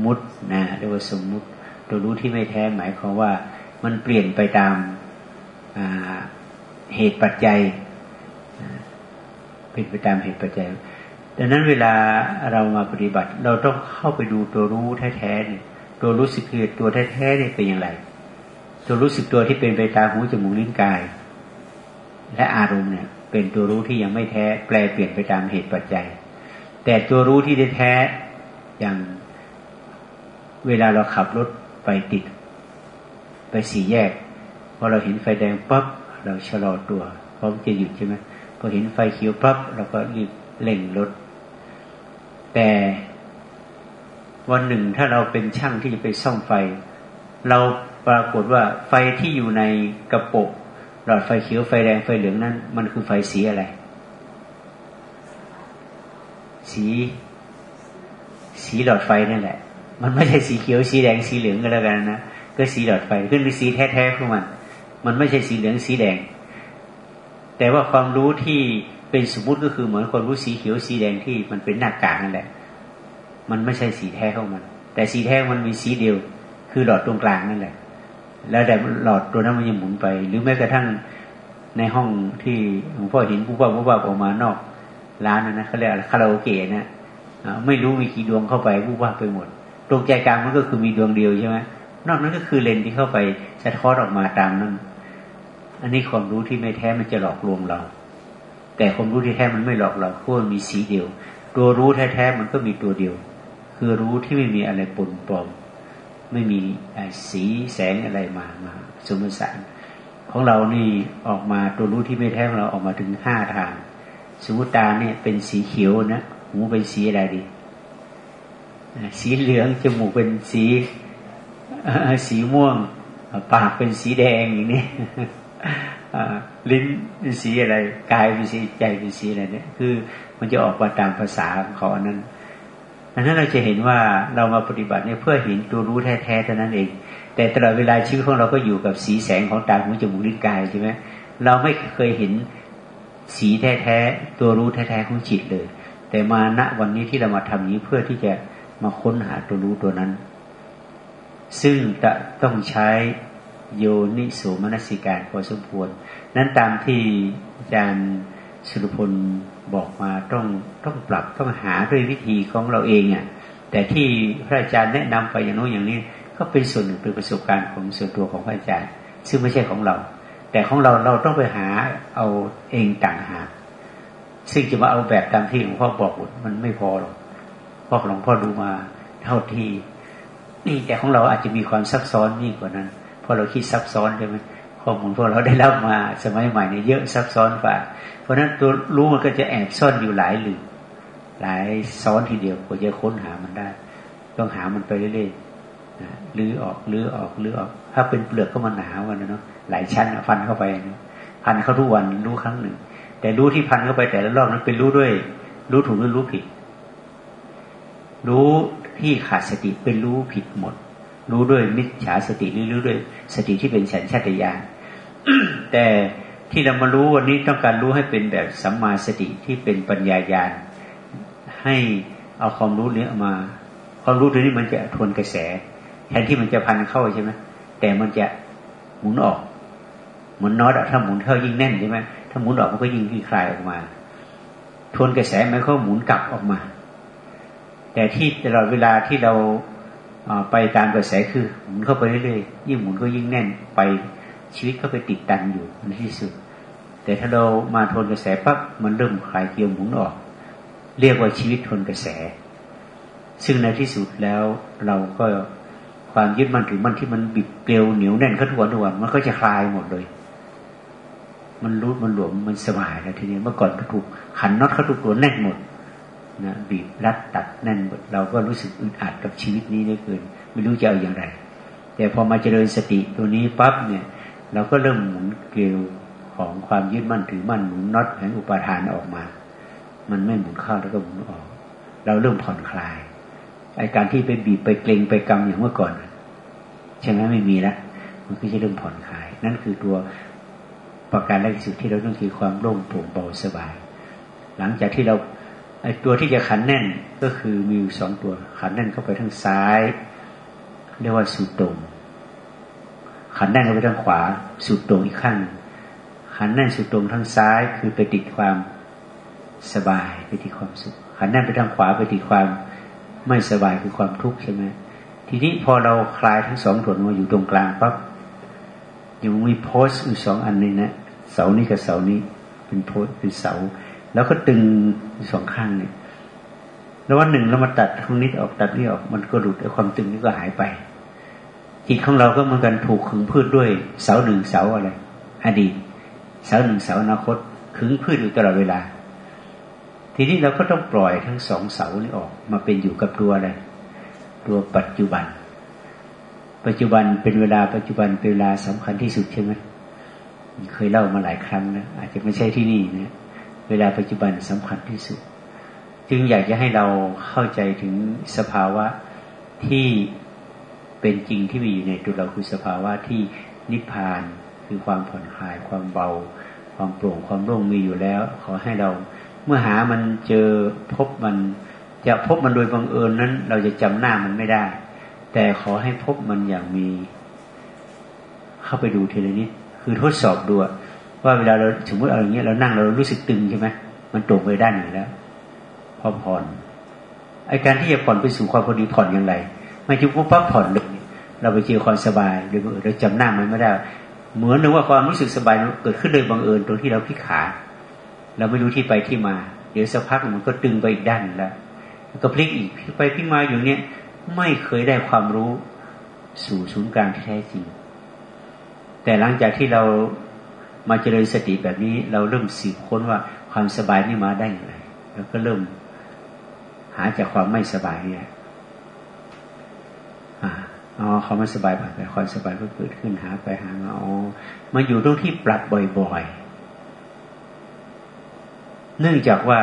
[SPEAKER 1] มุตินะเรียกว่าสมมุติ ตัวรู้ที่ไม่แท้หมายความว่ามันเปลี่ยนไปตามเหตุปัจจัยเป็นไปตามเหตุปัจจัย ดังนั้นเวลาเรามาปฏิบัติ เราต้องเข้าไปดูตัวรู้แท้ๆเนี่ยตัวรู้สึกคือตัวแท้ๆเนี่ยเป็นอย่างไร ตัวรู้สึกตัวที่เป็นไปตามหูจมูกลิ้นกาย และอารมณ์เนี่ย เป็นตัวรู้ที่ยังไม่แท้ แปลเปลี่ยนไปตามเหตุปัจจัย แต่ตัวรู้ที่แท้อย่าง เวลาเราขับรถไปติด ไปสี่แยกพอเราเห็นไฟแดงปั๊บเราชะลอตัวพร้อมจะหยุดใช่ไหมพอเห็นไฟเขียวปั๊บเราก็รีบเร่งรถ แต่วันหนึ่งถ้าเราเป็นช่างที่จะไปซ่อมไฟ เราปรากฏว่าไฟที่อยู่ในกระปุกหลอดไฟเขียวไฟแดงไฟเหลืองนั้น มันคือไฟสีอะไร สี สีหลอดไฟนั่นแหละ มันไม่ใช่สีเขียวสีแดงสีเหลืองก็แล้วกันนะก็สีหลอดไฟขึ้นเป็นสีแท้ๆของมันมันไม่ใช่สีเหลืองสีแดง แต่ว่าความรู้ที่เป็นสมมุติก็คือเหมือนความรู้สีเขียวสีแดงที่มันเป็นหน้ากากนั่นแหละ มันไม่ใช่สีแท้ของมัน แต่สีแท้มันมีสีเดียว คือหลอดตรงกลางนั่นแหละ แล้วแต่หลอดตัวนั้นมันยังหมุนไป หรือแม้กระทั่งในห้องที่หลวงพ่อเห็นผู้ว่าผู้ว่าออกมานอกร้านนะเขาเรียกคาราโอเกะนะไม่รู้มีกี่ดวงเข้าไปผู้ว่าไปหมด ตรงใจกลางมันก็คือมีดวงเดียวใช่ไหมนอกนั้นก็คือเลนที่เข้าไปสะท้อนออกมาตามนั้น อันนี้ความรู้ที่ไม่แท้มันจะหลอกลวงเรา แต่ความรู้ที่แท้มันไม่หลอกเราเพราะมันมีสีเดียว ตัวรู้แท้ๆมันก็มีตัวเดียว คือรู้ที่ไม่มีอะไรปนปลอมไม่มีสีแสงอะไรมามาสมสารของเรานี่ออกมาตัวรู้ที่ไม่แท้ของเราออกมาถึงห้าทาง สมมติตาเนี่ยเป็นสีเขียวนะหูเป็นสีอะไรดี สีเหลืองจมูกเป็นสีสีม่วง ปากเป็นสีแดงอย่างนี้ลิ้นเป็นสีอะไรกายเป็นสีใจเป็นสีอะไรเนี่ยคือมันจะออกมาตามภาษาของเขาอันนั้นดังนั้นเราจะเห็นว่าเรามาปฏิบัติเนี่ยเพื่อเห็นตัวรู้แท้ๆเท่านั้นเอง แต่ตลอดเวลาชีวิตของเราก็อยู่กับสีแสงของตาหูจมูกลิ้นกายใช่ไหมเราไม่เคยเห็นสีแท้ๆตัวรู้แท้ๆของจิตเลย แต่มาณวันนี้ที่เรามาทำนี้เพื่อที่จะ มาค้นหาตัวรู้ตัวนั้น ซึ่งจะต้องใช้โยนิโสมนสิการพอสมควร นั้นตามที่อาจารย์สุรพลบอกมาต้องต้องปรับต้องหาด้วยวิธีของเราเองอะแต่ที่พระอาจารย์แนะนำไปอย่างโน้นอย่างนี้ ก็เป็นส่วนหนึ่งเป็นประสบการณ์ของส่วนตัวของพระอาจารย์ ซึ่งไม่ใช่ของเรา แต่ของเราเราต้องไปหาเอาเองต่างหากซึ่งจะมาเอาแบบตามที่หลวงพ่อบอกมันไม่พอหรอก เพราะหลวงพ่อดูมาเท่าที่นี่แต่ของเราอาจจะมีความซับซ้อนนี่งกว่านั้น เพราะเราคิดซับซ้อนใช่ไหมข้อมูลพวกเราได้รับมาสมัยใหม่เนี่ยเยอะซับซ้อนกว่า เพราะนั้นตัวรู้มันก็จะแอบซ่อนอยู่หลายหลืมหลายซ้อนทีเดียวกว่าจะค้นหามันได้ ต้องหามันไปเรื่อยๆนะลื้อออกลื้อออกลื้อออก ถ้าเป็นเปลือกก็มันหนาวันนะเนาะหลายชั้นฟันเข้าไปนะพันเข้าทุกวันรู้ครั้งหนึ่ง แต่รู้ที่พันเข้าไปแต่ละรอบนั้นเป็นรู้ด้วย รู้ถูกหรือรู้ผิด รู้ที่ขาดสติเป็นรู้ผิดหมด รู้ด้วยมิจฉาสติหรือรู้ด้วยสติที่เป็นสัญชาตญาณแต่ที่เรามารู้วันนี้ต้องการรู้ให้เป็นแบบสัมมาสติที่เป็นปัญญาญาณให้เอาความรู้เนี้อมา ความรู้ตัวนี้มันจะทวนกระแส แทนที่มันจะพันเข้าใช่ไหมแต่มันจะหมุนออกหมุนน็อตถ้าหมุนเข้ายิ่งแน่นใช่ไหมถ้าหมุนออกมันก็ยิ่งคลายออกมา ทวนกระแสมันก็หมุนกลับออกมา แต่ที่ตลอดเวลาที่เราไปตามกระแสคือหมุนเข้าไปเรื่อยๆยิ่งหมุนก็ยิ่งแน่นไปชีวิตก็ไปติดตันอยู่ในที่สุด แต่ถ้าเรามาทนกระแสปั๊บมันเริ่มคลายเกี่ยวหมุนออก เรียกว่าชีวิตทนกระแส ซึ่งในที่สุดแล้วเราก็ความยึดมั่นถือมั่นที่มันบิดเกลียวเหนียวแน่นขึ้นทุกวันทุกวันมันก็จะคลายหมดเลย มันรู้มันหลวมมันสบายแล้วทีนี้เมื่อก่อนก็ถูกขันน็อตเขาถูกตัวแน่นหมด นะบีบรัดตัดแน่นหมดเราก็รู้สึกอึดอัดกับชีวิตนี้ได้เกิน ไม่รู้จะเอาอย่างไร แต่พอมาเจริญสติตัวนี้ปั๊บเนี่ย เราก็เริ่มหมุนเกลียวของความยึดมั่นถือมั่นหมุนน็อตแห่งอุปทานออกมา มันไม่หมุนเข้าแล้วก็หมุนออก เราเริ่มผ่อนคลายไอการที่ไปบีบไปเกรงไปกำอย่างเมื่อก่อนใช่ไหมไม่มีล้วมันก็จะเริ่มผ่อนคลาย นั่นคือตัวประการแรกที่สุดที่เราต้องคือความโล่งโปร่งเบาสบาย หลังจากที่เรา ไอตัวที่จะขันแน่นก็คือมีสองตัวขันแน่นเข้าไปทางซ้าย เรียกว่าสุดตรงขันแน่นเข้าไปทางขวา สุดตรงอีกข้างขันแน่นสุดตรงทางซ้าย คือไปติดความสบายไปที่ความสุขหันหน้าไปทางขวาไปที่ความไม่สบายคือความทุกข์ใช่ไหมทีนี้พอเราคลายทั้งสองส่วนมาอยู่ตรงกลางปั๊บยังมีโพสต์อยู่สองอันนี้นะเสานี้กับเสานี้ เป็นโพสเป็นเสา แล้วก็ตึงสองข้างเนี่ยแล้ววันหนึ่งเรามาตัดตรงนี้ออกตัดนี่ออกมันก็หลุดความตึงนี่ก็หายไปจิตของเราก็เหมือนกันถูกขึงพืชด้วยเสาหนึ่งเสาอะไรอดีตเสาหนึ่งเสาอนาคตขึงพืชอยู่ตลอดเวลา ทีนี้เราก็ต้องปล่อยทั้งสองเสานี้ออก มาเป็นอยู่กับตัวอะไรตัวปัจจุบัน ปัจจุบันเป็นเวลาปัจจุบันเป็นเวลาสำคัญที่สุดใช่ไหมเคยเล่ามาหลายครั้งนะอาจจะไม่ใช่ที่นี่นะ เวลาปัจจุบันสำคัญที่สุด จึงอยากจะให้เราเข้าใจถึงสภาวะที่เป็นจริงที่มีอยู่ในตัวเราคือสภาวะที่นิพพานคือความผ่อนคลายความเบา ความโปร่งความโล่งมีอยู่แล้ว ขอให้เราเมื่อหามันเจอพบมัน จะพบมันโดยบังเอิญนั้น เราจะจำหน้ามันไม่ได้ แต่ขอให้พบมันอย่างมี เข้าไปดูทีละนิดคือทดสอบดู ว่าเวลาเราสมมติเอะไรเงี้ยเรานั่งเรารู้สึกตึงใช่ไหมมันตรงไปด้านหนึ่งแล้วพอผ่อนไอการที่จะผ่อนไปสู่ความพอดีผ่อนอย่างไร ไม่จุ๊บปั๊บผ่อนเลยเราไปเจอความสบายโดยบังเอิญเราจำหน้ามันไม่ได้ เหมือนนึกว่าความรู้สึกสบายเกิดขึ้นโดยบังเอิญตรงที่เราพิขา เราไม่รู้ที่ไปที่มา เดี๋ยวสักพักมันก็ตึงไปอีกด้านแล้วก็พลิกอีกไปพลิกมาอยู่เนี่ยไม่เคยได้ความรู้สู่ศูนย์กลางที่แท้จริง แต่หลังจากที่เรา มาเจริญสติแบบนี้ เราเริ่มสืบค้นว่าความสบายนี่มาได้อย่างไรเราก็เริ่มหาจากความไม่สบายเนี่ยอ๋อเขาไม่สบายผ่านไปความสบายก็เกิดขึ้นหาไปหามาอ๋อมาอยู่ตรงที่ปรับบ่อยๆ เนื่องจากว่า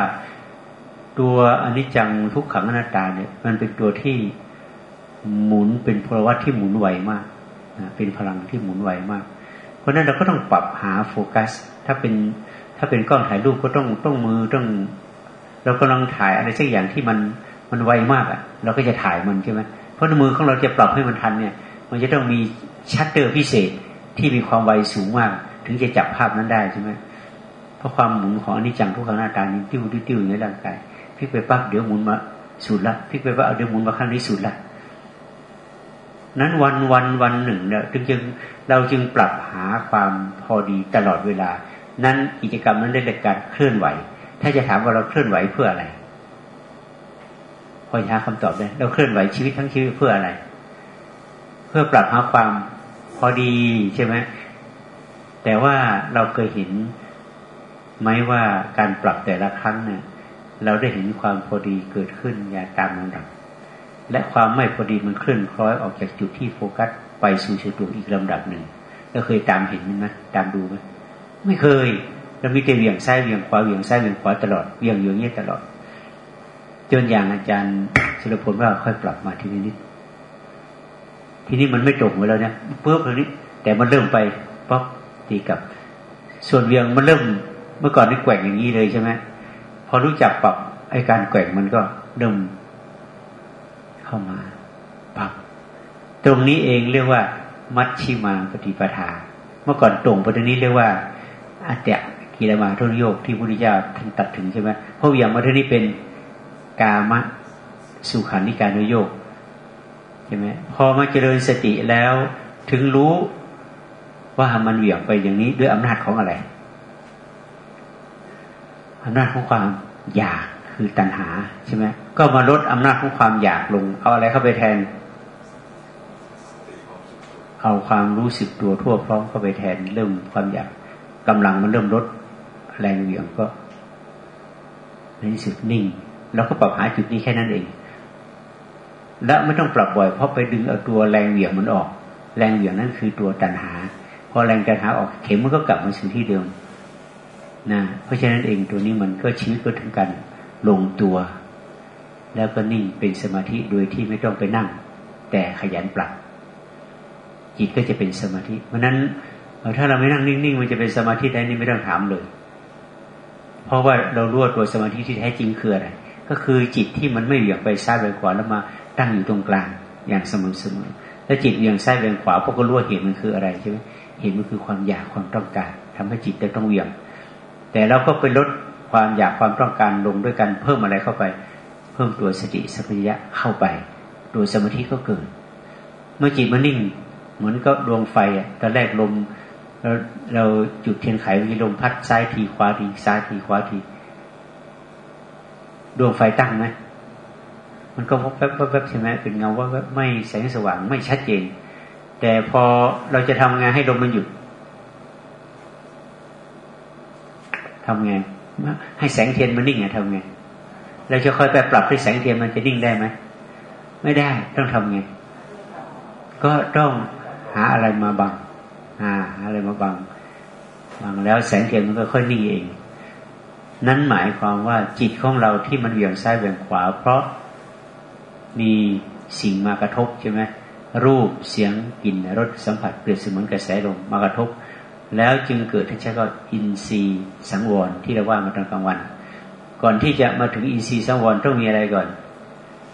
[SPEAKER 1] ตัวอนิจจังทุกขังอนัตตาเนี่ย มันเป็นตัวที่หมุนเป็นพลวัตที่หมุนไวมากนะเป็นพลังที่หมุนไวมาก เพราะนั้นเราก็ต้องปรับหาโฟกัส ถ้าเป็นถ้าเป็นกล้องถ่ายรูปก็ต้องต้องมือต้อง เราก็ลองถ่ายอะไรสักอย่างที่มันมันไวมากอะ่ะ เราก็จะถ่ายมันใช่ไหมเพราะมือของเราจะปรับให้มันทันเนี่ย มันจะต้องมีชัตเตอร์พิเศษที่มีความไวสูงมาก ถึงจะจับภาพนั้นได้ใช่ไหมเพราะความหมุนของอนิจจังทุกขังหน้าตานี่ติ้วติ้วอยู่ในร่างกายพลิกไปปั๊บเดี๋ยวหมุนมาสุดละพลิกไปปั๊บเดี๋ยวหมุนมาข้างนี้สุดละ นั้นวันวันวันหนึ่งเนี่ยจึงจึงเราจึงปรับหาความพอดีตลอดเวลา นั้นกิจกรรมนั้นได้แต่การเคลื่อนไหว ถ้าจะถามว่าเราเคลื่อนไหวเพื่ออะไร พอหาคำตอบได้ เราเคลื่อนไหวชีวิตทั้งชีวิตเพื่ออะไร เพื่อปรับหาความพอดีใช่ไหมแต่ว่าเราเคยเห็นไหมว่าการปรับแต่ละครั้งเนี่ยเราได้เห็นความพอดีเกิดขึ้นอย่างตามลำดับ และความไม่พอดีมันเคลื่อนคล้อยออกจากจุดที่โฟกัส ไปสู่จุดอีกลำดับหนึ่งเราเคยตามเห็นไหมตามดูไหมไม่เคยเรามีแต่เวียงซ้ายเวียงขวาเวียงซ้ายเวียงขวาตลอดเวียงอยู่เงี้ยตลอด จนอย่างอาจารย์สุรพลว่าค่อยปรับมาทีนี้นิดทีนี้มันไม่ตรงไปแล้วเนี่ยเพิ่มตรงนี้ แต่มันเริ่มไปป๊อกตีกับ ส่วนเวียงมันเริ่มเมื่อก่อนนี่แกว่งอย่างนี้เลยใช่ไหมพอรู้จักปรับไอการแกว่งมันก็เริ่ม เข้ามาปรับตรงนี้เองเรียกว่า มัชชิมาปฏิปทา เมื่อก่อนตรงไปตรงนี้เรียกว่าอาเตะกีรมาทุนโยกที่พระพุทธเจ้าท่านตัดถึงใช่ไหมเพราะอย่างมาเท่านี้เป็นกามะสุขานิการโยกใช่ไหมพอมาเจริญสติแล้วถึงรู้ว่ามันเหวี่ยงไปอย่างนี้ด้วยอำนาจของอะไรอำนาจของความอยาก คือตัณหาใช่ไหมก็มาลดอำนาจของความอยากลง เอาอะไรเข้าไปแทน เอาความรู้สึกตัวทั่วพร้อมเข้าไปแทน เริ่มความอยากกำลังมันเริ่มลดแรงเหวี่ยงก็ในที่สุดนิ่งเราก็ปรับหาจุดนี้แค่นั้นเอง และไม่ต้องปรับบ่อยเพราะไปดึงเอาตัวแรงเหวี่ยงมันออก แรงเหวี่ยงนั้นคือตัวตันหา พอแรงตันหาออกเข็มมันก็กลับมาสู่ที่เดิมนะเพราะฉะนั้นเองตัวนี้มันก็ชีวิตก็ถึงกัน ลงตัว แล้วก็นิ่งเป็นสมาธิโดยที่ไม่ต้องไปนั่ง แต่ขยันปรับ จิตก็จะเป็นสมาธิ เพราะนั้นถ้าเราไม่นั่งนิ่งๆมันจะเป็นสมาธิได้นี่ไม่ต้องถามเลย เพราะว่าเรารู้ตัวสมาธิที่แท้จริงคืออะไรก็คือจิตที่มันไม่เหวี่ยงไปซ้ายไปขวาแล้วมาตั้งอยู่ตรงกลางอย่างสม่ำเสมอแล้วจิตเหวี่ยงซ้ายเหวี่ยงขวาพวกก็รู้ว่าเหตุมันคืออะไรใช่ไหมเหตุมันคือความอยากความต้องการทำให้จิตจะต้องเหวี่ยง แต่เราก็ไปลด ความอยากความต้องการลงด้วยกันเพิ่มอะไรเข้าไป เพิ่มตัวสติสัพยะเข้าไป ตัวสมาธิก็เกิด เมื่อจิตมันนิ่ง เหมือนก็ดวงไฟอะตอนแรกลมเราเราจุดเทียนไขมีลมพัดซ้ายทีขวาทีซ้ายทีขวาที ดวงไฟตั้งไหมมันก็แป๊บแป๊บใช่ไหมเป็นเงาว่าไม่แสงสว่างไม่ชัดเจน แต่พอเราจะทำงานให้ลมมันหยุดทำไง ให้แสงเทียนมันนิ่งไงทำไงเราจะค่อยไปปรับให้แสงเทียนมันจะนิ่งได้ไหมไม่ได้ต้องทำไง ก็ต้องหาอะไรมาบังหาอะไรมาบังบังแล้วแสงเทียนมันก็ค่อยนิ่งเอง นั้นหมายความว่าจิตของเราที่มันเหวี่ยงซ้ายเหวี่ยงขวา เพราะมีสิ่งมากระทบใช่ไหมรูปเสียงกลิ่นรสสัมผัสเปรียบเสมือนกระแสลมมากระทบ แล้วจึงเกิดที่ใช้ก็อินทรีย์สังวรที่เราว่ามาตอนกลางวัน ก่อนที่จะมาถึงอินทรีย์สังวรต้องมีอะไรก่อน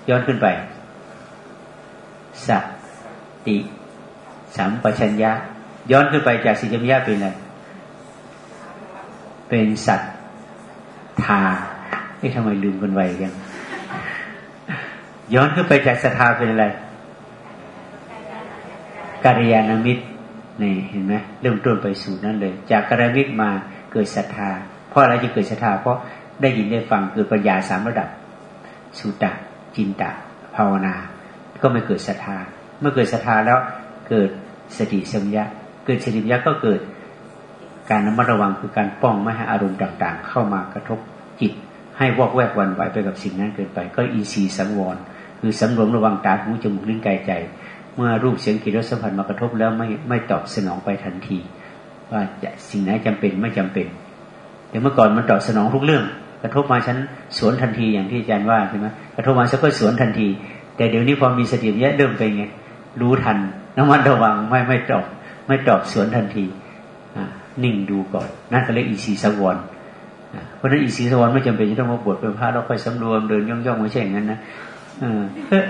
[SPEAKER 1] ย้อนขึ้นไปสติสัมปชัญญะ ย้อนขึ้นไปจากสิจัญญาเป็นอะไรเป็นสัตธาเอ๊ะทำไมลืมกันไวกันย้อนขึ้นไปจากศรัทธาเป็นอะไรกัลยาณมิตร นี่เห็นไหมเริ่มต้นไปสู่นั่นเลย จากกัลยาณมิตรมาเกิดศรัทธา เพราะอะไรจะเกิดศรัทธาเพราะได้ยินได้ฟังเกิดปัญญาสามระดับ สุตตะจินตะ ภาวนา ก็ไม่เกิดศรัทธา เมื่อเกิดศรัทธาแล้วเกิดสติสัมยาเกิดสติสัมยาก็เกิดการระมัดระวังคือการป้องไม่ให้อารมณ์ต่างๆ เข้ามากระทบจิต ให้วอกแวกวันไหวไปกับสิ่งนั้นเกินไป ก็อีซีสังวร คือสำรวมระวังตาหูจมูกลิ้นกายใจ เมื่อรูปเสียงกลิ่นรสสัมผัสมากระทบแล้วไม่ไม่ตอบสนองไปทันที ว่าจะสิ่งไหนจำเป็นไม่จำเป็นแต่เมื่อก่อนมันตอบสนองทุกเรื่อง กระทบมาฉันสวนทันทีอย่างที่อาจารย์ว่าใช่ไหมกระทบมาฉันก็สวนทันที แต่เดี๋ยวนี้พอมีสติเยอะเริ่มไปไงรู้ทันน้ำมันระวังไม่ไม่ตอบ ไม่ตอบสวนทันทีนิ่งดูก่อน นั่นก็เรียกอีสีสวรเพราะนั้นอีสีสวรไม่จำเป็นจะต้องมาบวชเป็นพระเราค่อยสำรวมเดินย่องย่องไม่ใช่อย่างนั้นนะ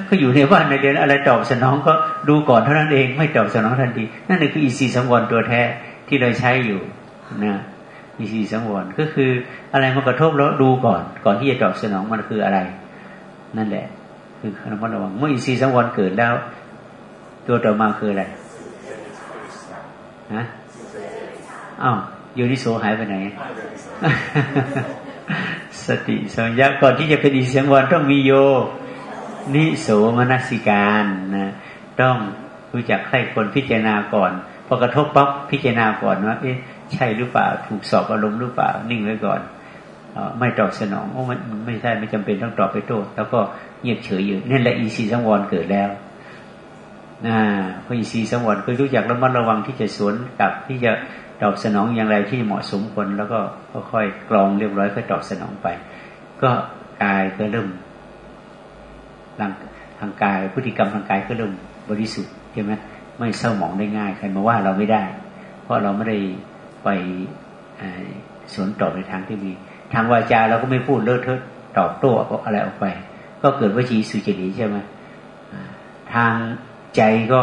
[SPEAKER 1] ก็อยู่ในบ้านในเดือนอะไรตอบสนองก็ดูก่อนเท่านั้นเองไม่ตอบสนองทันที นั่นคืออีสีสังวรตัวแท้ที่เราใช้อยู่นะอีสีสังวรก็คืออะไรมากระทบแล้วดูก่อน ก่อนที่จะตอบสนองมันคืออะไร นั่นแหละ คือระมัดระวังเมื่ออีสีสังวรเกิดแล้ว ตัวต่อมาคืออะไรฮะอ้าวโยนิโสหายไปไหนสติสัมยาก่อนที่จะเป็นอีสีสังวรต้องมีโย นิโสมนสิการนะต้องรู้จักใครคนพิจารณาก่อนพอกระทบปั๊บพิจารณาก่อนว่าเอ๊ะใช่หรือเปล่า ถูกสอบอารมณ์หรือเปล่า นิ่งไว้ก่อนอไม่ตอบสนองโอ้มันไม่ใช่ไม่จำเป็นต้องตอบไปโต้แล้วก็เงียบเฉยอยู่นี่แหละอีซีสังวรเกิดแล้วนะพออีซีสังวรก็รู้จักระมัดระวังที่จะสวนกับที่จะตอบสนองอย่างไรที่เหมาะสมคนแล้วก็ค่อยๆกรองเรียบร้อยก็ตอบสนองไป ก็กายก็เริ่ม ร่างทางกาย พฤติกรรมทางกายก็เริ่มบริสุทธิ์ใช่ไหมไม่เศร้าหมองได้ง่ายใครมาว่าเราไม่ได้ เพราะเราไม่ได้ไปสวนตอบในทางที่มี ทางวาจาเราก็ไม่พูดเลอะเทอะตอบโต้อะไรออกไป ก็เกิดวจีสุจริตใช่ไหมทางใจก็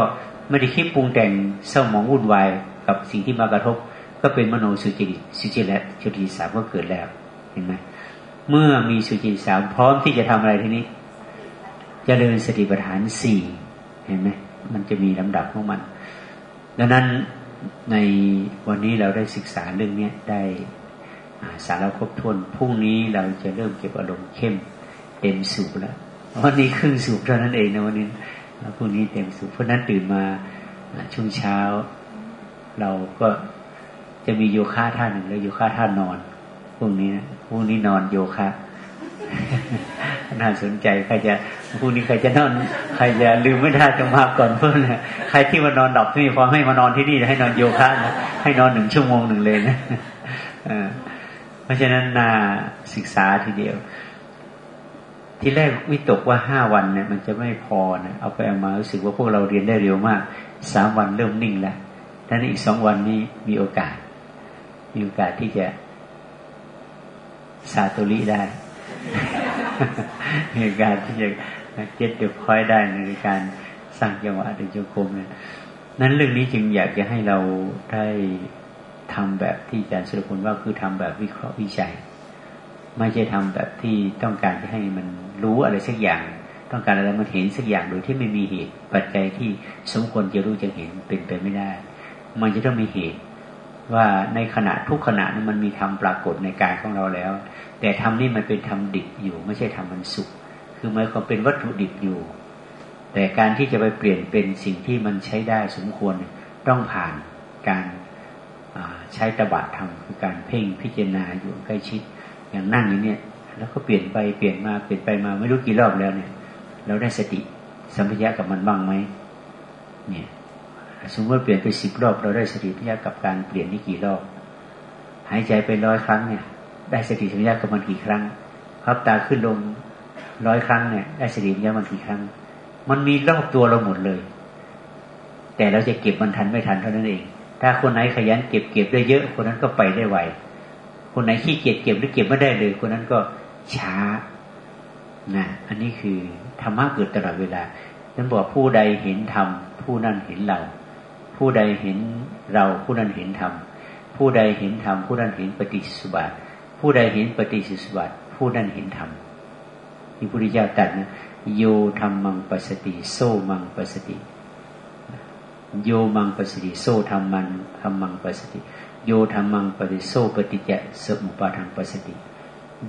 [SPEAKER 1] ไม่ได้คิดปรุงแต่งเศร้าหมองวุ่นวายกับสิ่งที่มากระทบ ก็เป็นมโนสุจริตสุจริตและสุจริตสามก็เกิดแล้วเห็นไหมเมื่อมีสุจริตสามพร้อมที่จะทำอะไรทีนี้ เจริญสติปัฏฐานสี่เห็นไหมมันจะมีลำดับของมัน ดังนั้นในวันนี้เราได้ศึกษาเรื่องนี้ได้สาระครบถ้วนพรุ่งนี้เราจะเริ่มเก็บอารมณ์เข้ม เต็มสูบแล้ววันนี้ครึ่งสูบเท่านั้นเองนะวันนี้พรุ่งนี้เต็มสูบเพราะนั้นตื่นมาช่วงเช้า เราก็จะมีโยคะท่าหนึ่งแล้วโยคะท่านอนพรุ่งนี้นะพรุ่งนี้นอนโยคะ น่าสนใจใครจะพรุ่งนี้ใครจะนอนใครจะลืมไม่ได้จะมาก่อนเพื่อนใครที่มานอนดับที่มีความให้มานอนที่นี่ให้นอนโยคะนะให้นอนหนึ่งชั่วโมงหนึ่งเลยนะเพราะฉะนั้นนาศึกษาทีเดียว ที่แรกวิตกว่าห้าวันเนี่ยมันจะไม่พอนะเอาไปเอามารู้สึกว่าพวกเราเรียนได้เร็วมากสามวันเริ่มนิ่งแล้วท่านอีกสองวันนี้มีโอกาส มีโอกาสที่จะสาตุลิได้ การที่จะเจ็ดเดือคอยได้ในการสร้างจังหวะในจงกรมเนี่ยนั้นเรื่องนี้จึงอยากจะให้เราได้ทำแบบที่อาจารย์สุรพลว่าคือทำแบบวิเคราะห์วิจัย ไม่ใช่ทำแบบที่ต้องการจะให้มันรู้อะไรสักอย่าง ต้องการอะไรมันเห็นสักอย่างโดยที่ไม่มีเหตุ ปัจจัยที่สมควรจะรู้จะเห็นเป็นไปไม่ได้ มันจะต้องมีเหตุว่าในขณะทุกขณะนั้นมันมีธรรมปรากฏในกายของเราแล้ว แต่ธรรมนี่มันเป็นธรรมดิบอยู่ ไม่ใช่ธรรมมันสุข คือหมายความเป็นวัตถุดิบอยู่ แต่การที่จะไปเปลี่ยนเป็นสิ่งที่มันใช้ได้สมควรต้องผ่านการใช้ตบะธรรมคือการเพ่งพิจารณาอยู่ใกล้ชิด อย่างนั่งอย่างเนี้ยแล้วก็เปลี่ยนไปเปลี่ยนมาเปลี่ยนไปมาไม่รู้กี่รอบแล้วเนี่ย เราได้สติสัมผัสกับมันบ้างไหมเนี่ยสมมติเปลี่ยนไปสิบรอบ เราได้สติสัมผัสกับการเปลี่ยนนี่กี่รอบ หายใจไปร้อยครั้งเนี่ย ได้สติสัมผัสกับมันกี่ครั้งพับตาขึ้นลงร้อยครั้งเนี่ยได้สติสัมผัสมันกี่ครั้ง มันมีรอบตัวเราหมดเลย แต่เราจะเก็บมันทันไม่ทันเท่านั้นเอง ถ้าคนไหนขยันเก็บเก็บได้เยอะ คนนั้นก็ไปได้ไวคนไหนขี้เกียจเก็บหรือเก็บไม่ได้เลย คนนั้นก็ช้านะอันนี้คือธรรมะเกิดตลอดเวลาท่านบอกผู้ใดเห็นธรรมผู้นั้นเห็นเรา ผู้ใดเห็นเราผู้นั้นเห็นธรรมผู้ใดเห็นธรรมผู้นั้นเห็นปฏิสุบัติ ผู้ใดเห็นปฏิสุบัติผู้นั้นเห็นธรรมที่พุทธเจ้าตรัสนะโยธรรมังปัสติ โซมังปัสติ โยมังปัสติ โซธรรมันธรรมังปัสติ โยธรรมังปฏิโซปฏิจจสมุปาทางปัสติ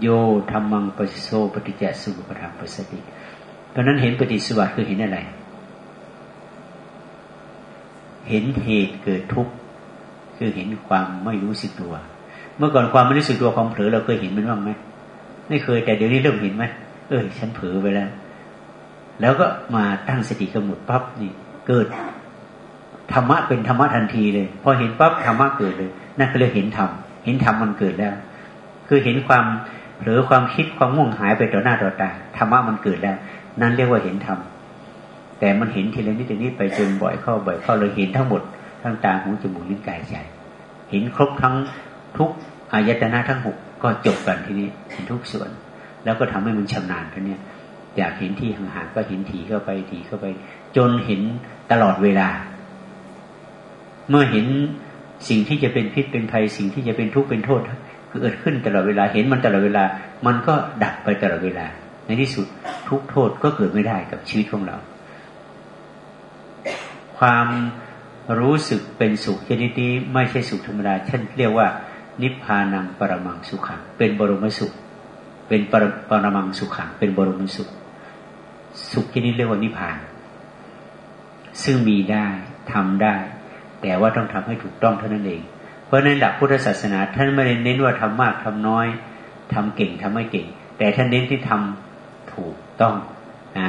[SPEAKER 1] โยธรรมังปฏิโซปฏิจจสมุปาทางปัสติเพราะนั้นเห็นปฏิสุวัสดิ์คือเห็นอะไร เห็นเหตุเกิดทุกข์คือเห็นความไม่รู้สึกตัว เมื่อก่อนความไม่รู้สึกตัวความเผลอเราเคยเห็นมันบ้างไหมไม่เคยแต่เดี๋ยวนี้เริ่มเห็นไหมเออฉันเผลอไปแล้ว แล้วก็มาตั้งสติกำหนดปั๊บนี่ เกิดธรรมะเป็นธรรมะทันทีเลย พอเห็นปั๊บธรรมะเกิดเลยนั่นก็เลยเห็นธรรมเห็นธรรมมันเกิดแล้ว คือเห็นความเผลอความคิดความง่วงหายไปต่อหน้าต่อตาธรรมะมันเกิดแล้ว นั่นเรียกว่าเห็นธรรมแต่มันเห็นทีละนิดทีนี้ไปจนบ่อยเข้าบ่อยเข้าเลยเห็นทั้งหมดทั้งตาหูจมูกลิ้นกายใจเห็นครบทั้ง ทุกอายตนะทั้งหกก็จบกันทีนี้เห็นทุกส่วน แล้วก็ทำให้มันชำนาญทีนี้อยากเห็นที่ห่างๆก็เห็นถี่เข้าไปถี่เข้าไป จนเห็นตลอดเวลา เมื่อเห็นสิ่งที่จะเป็นพิษเป็นภัยสิ่งที่จะเป็นทุกข์เป็นโทษเกิดขึ้นตลอดเวลาเห็นมันตลอดเวลา มันก็ดับไปตลอดเวลา ในที่สุดทุกโทษก็เกิดไม่ได้กับชีวิตของเรา ความรู้สึกเป็นสุขชนิดนี้ไม่ใช่สุขธรรมดาเช่นเรียกว่า นิพพานังปรมังสุขัง เป็นบรมสุข เป็นปรปรมังสุขัง เป็นบรมสุข สุขชนิดเรียกว่านิพพาน ซึ่งมีได้ทำได้ แต่ว่าต้องทำให้ถูกต้องเท่านั้นเอง เพราะในหลักพุทธศาสนาท่านไม่ได้เน้นว่าทำมากทำน้อยทำเก่งทำไม่เก่ง แต่ท่านเน้นที่ทำถูกต้องอ่า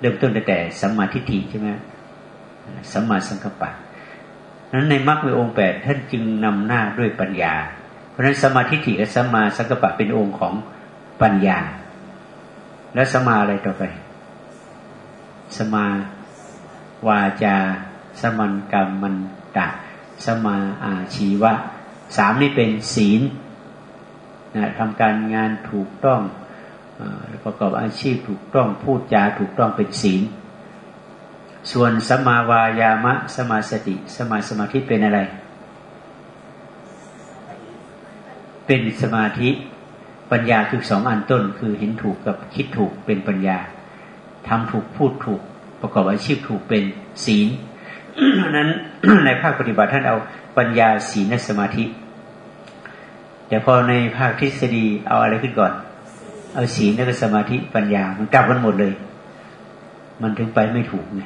[SPEAKER 1] เริ่มต้นแต่สัมมาทิฏฐิใช่ไหมสัมมาสังกัปปะนั้นในมรรคในองค์แปดท่านจึงนำหน้าด้วยปัญญา ราะฉะนั้นสมาธิฐิกับสัมาสังกัปะเป็นองค์ของปัญญา แล้วสมาอะไรต่อไป สมาวาจา สมันกรรมมันตะสมาอาชีวะสามนี่เป็นศีลนะทำการงานถูกต้องประกอบอาชีพถูกต้องพูดจาถูกต้องเป็นศีล ส่วนสมาวายามะ สมาสติ สมาสมาธิเป็นอะไร เป็นสมาธิปัญญาคือสองอันต้น คือเห็นถูกกับคิดถูกเป็นปัญญาทำถูกพูดถูก ประกอบอาชีพถูกเป็นศีลเพราะนั้นในภาคปฏิบัติท่านเอาปัญญาศีลสมาธิ แต่พอในภาคทฤษฎีเอาอะไรขึ้นก่อน เอาศีลแล้วก็สมาธิปัญญามันกลับกันหมดเลย มันถึงไปไม่ถูกไง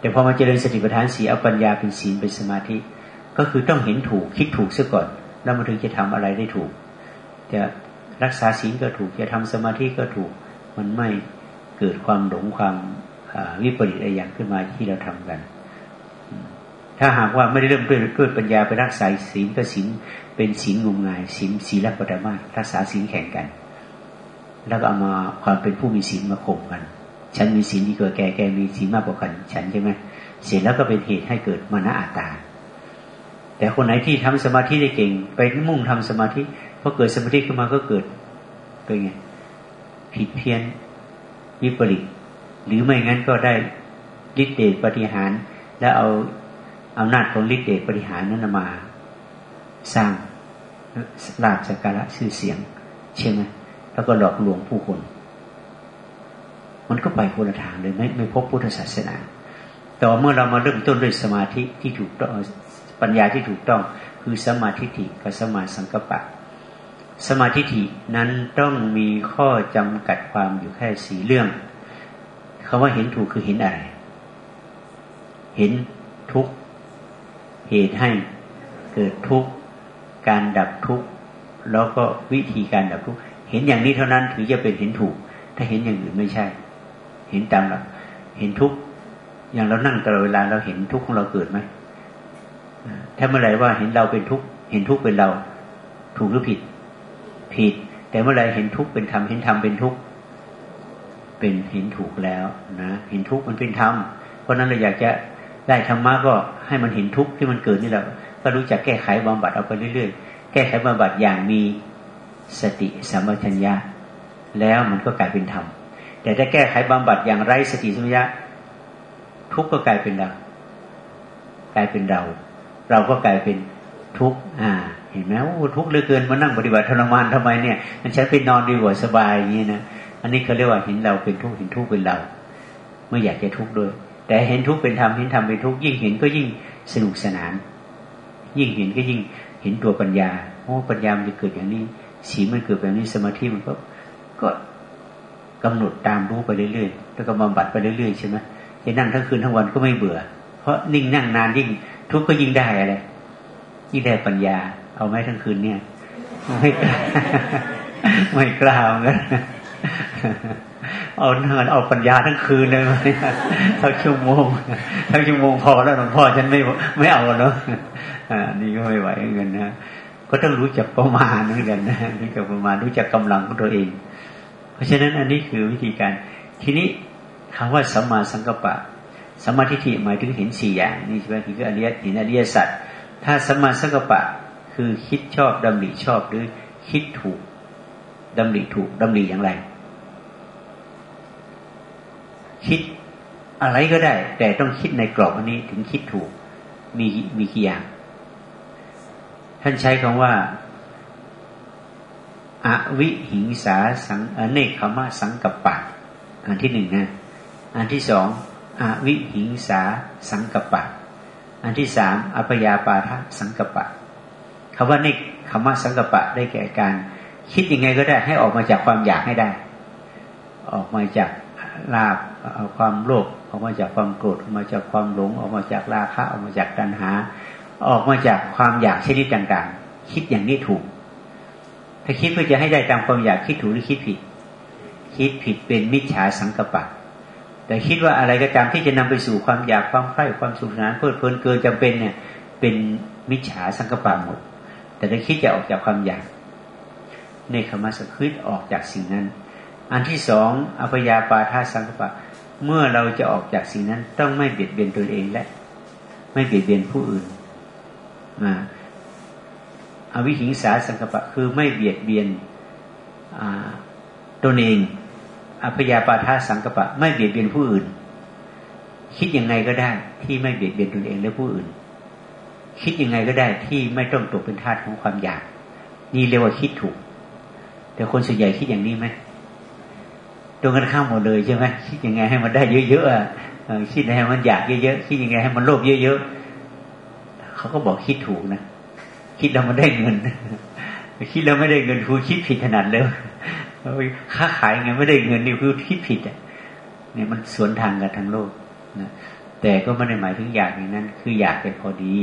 [SPEAKER 1] แต่พอมาเจริญสติปัฏฐานสีเอาปัญญาเป็นศีลเป็นสมาธิ ก็คือต้องเห็นถูกคิดถูกซะก่อน แล้วมันถึงจะทำอะไรได้ถูก จะรักษาศีลก็ถูก จะทำสมาธิก็ถูก มันไม่เกิดความหลงความวิปริตอะไรอย่างขึ้นมาที่เราทำกัน ถ้าหากว่าไม่ได้เริ่มด้วยด้วยปัญญาไปรักษาศีลก็ศีลเป็นศีลงมงายศีลศีลปรมารักษาศีลแข่งกัน แล้วก็เอามาความเป็นผู้มีศีลมาข่มกัน ฉันมีศีลดีกว่าแกแกมีศีลมากกว่ากัน ฉันใช่ไหมเสร็จแล้วก็เป็นเหตุให้เกิดมานะอัตตา แต่คนไหนที่ทำสมาธิได้เก่ง ไปมุ่งทำสมาธิพอเกิดสมาธิขึ้นมาก็เกิดเป็นไงผิดเพี้ยนวิปริตหรือไม่งั้นก็ได้ฤทธิเดชปฏิหาร แล้วเอาอำนาจของฤทธิ์เดชบริหารนั้นมา สร้างลาบสักการะชื่อเสียง ใช่ไหมแล้วก็หลอกลวงผู้คน มันก็ไปคนละทางเลยไม่ไม่พบพุทธศาสนา แต่เมื่อเรามาเริ่มต้นด้วยสมาธิที่ถูกต้อง ปัญญาที่ถูกต้องคือสมาธิิกับสมาสังกปะ สมาธิินั้นต้องมีข้อจำกัดความอยู่แค่สีเรื่องคำว่าเห็นถูกคือเห็นอะไร เห็นทุกเหตุให้เกิดทุกการดับทุกแล้วก็วิธีการดับทุกเห็นอย่างนี้เท่านั้นถือจะเป็นเห็นถูก ถ้าเห็นอย่างอื่นไม่ใช่ เห็นตามหลักเห็นทุกอย่างเรานั่งตลอดเวลาเราเห็นทุกของเราเกิดไหม ถ้าเมื่อไหร่ว่าเห็นเราเป็นทุกเห็นทุกเป็นเรา ถูกหรือผิด ผิด แต่เมื่อไหร่เห็นทุกเป็นธรรมเห็นธรรมเป็นทุกเป็นเห็นถูกแล้วนะเห็นทุกมันเป็นธรรมเพราะนั้นเราอยากจะได้ธรรมะก็ให้มันเห็นทุกที่มันเกิดนี่แหละก็รู้จักแก้ไขบำบัดเอาไปเรื่อยๆ แก้ไขบำบัดอย่างมีสติสัมปชัญญะ แล้วมันก็กลายเป็นธรรมแต่ถ้าแก้ไขบำบัดอย่างไร้สติสัมปชัญญะทุกก็กลายเป็นเรากลายเป็นเรา เราก็กลายเป็นทุกข์อ่า เห็นไหมโอ้ทุกข์เหลือเกินมานั่งปฏิบัติทรมานทำไมเนี่ย มันฉันไปนอนดีกว่าสบายอย่างนี้นะอันนี้เขาเรียกว่าเห็นเราเป็นทุกข์เห็นทุกข์เป็นเรา ไม่อยากจะทุกข์ด้วย แต่เห็นทุกข์เป็นธรรมเห็นธรรมเป็นทุกข์ยิ่งเห็นก็ยิ่งสนุกสนาน ยิ่งเห็นก็ยิ่งเห็นตัวปัญญาโอ้ปัญญามันจะเกิดอย่างนี้สีมันเกิดแบบนี้สมาธิมันก็ก็กำหนดตามรู้ไปเรื่อยๆแล้วก็บำบัดไปเรื่อยๆใช่ไหมจะนั่งทั้งคืนทั้งวันก็ไม่เบื่อ เพราะนิ่งนั่งนานยิ่ง ทุกข์ก็ยิ่งได้อะไรยิ่งได้ปัญญา เอาไหมทั้งคืนเนี่ย ไม่กล้าไม่กล้าเหมือนกันเอาเงินเอาปัญญาทั้งคืนเลยไหมทั้งชั่วโมงทั้งชั่วโมงพอแล้วหลวงพ่อฉันไม่ไม่เอาเนาะอ่านี่ก็ไม่ไหวเงินนะก็ต้องรู้จักประมาณเหมือนกันนะรู้จักประมาณรู้จักกำลังของตัวเอง เพราะฉะนั้นอันนี้คือวิธีการ ทีนี้คำว่าสัมมาสังกัปปะ สมาทิฏฐิหมายถึงเห็นสี่อย่างนี่ใช่ไหมคืออริยเห็นอริยสัจถ้าสมาสังกปะคือคิดชอบดำริชอบหรือคิดถูกดำริถูกดำริอย่างไร คิดอะไรก็ได้ แต่ต้องคิดในกรอบอันนี้ถึงคิดถูกมีมีกี่อย่าง ท่านใช้คำว่าอวิหิงสาสังเนคขมาสังกัปปะ อันที่หนึ่งนะ อันที่สอง อวิหิงสาสังกปะ อันที่สามอภยาปาทะสังกปะคำว่าเนคขมาสังกปปะได้แก่การ คิดยังไงก็ได้ให้ออกมาจากความอยากให้ได้ ออกมาจากลาบความโลภออกมาจากความโกรธออกมาจากความหลง ออกมาจากราคะออกมาจากตัณหา ออกมาจากความอยากชนิดต่างๆ คิดอย่างนี้ถูก ถ้าคิดเพื่อจะให้ได้ตามความอยากคิดถูกหรือคิดผิด คิดผิดเป็นมิจฉาสังกปะ แต่คิดว่าอะไรก็ตามที่จะนำไปสู่ความอยากความใคร่ความสุขสนานเพลิดเพลินเกินจำเป็นเนี่ย เป็นมิจฉาสังกปะหมด แต่ถ้าคิดจะออกจากความอยากในคำว่าสคิดออกจากสิ่งนั้น อันที่สองอภยาปาทาสังกปะ เมื่อเราจะออกจากสิ่งนั้น ต้องไม่เบียดเบียนตนเองและ ไม่เบียดเบียนผู้อื่นอวิหิงสาสังกปะคือไม่เบียดเบียนตนเอง อภยาปาทาสังกปะ ไม่เบียดเบียนผู้อื่น คิดยังไงก็ได้ ที่ไม่เบียดเบียนตนเองและผู้อื่น คิดยังไงก็ได้ที่ไม่ต้องตกเป็นทาสของความอยาก นี่เรียกว่าคิดถูก แต่คนส่วนใหญ่คิดอย่างนี้ไหมตรงกันข้ามหมดเลยใช่ไหมคิดยังไงให้มันได้เยอะๆคิดยังไงให้มันอยากเยอะๆคิดยังไงให้มันโลภเยอะๆเขาก็บอกคิดถูกนะคิดแล้วมันได้เงินคิดแล้วไม่ได้เงินคือคิดผิดขนาดเลย ค้าขายไงไม่ได้เงินนี่คือคิดผิดอะเนี่ยมันสวนทางกันทั้งโลกนะแต่ก็ไม่ได้หมายถึงอยากอย่างนั้น คืออยากแต่พอดี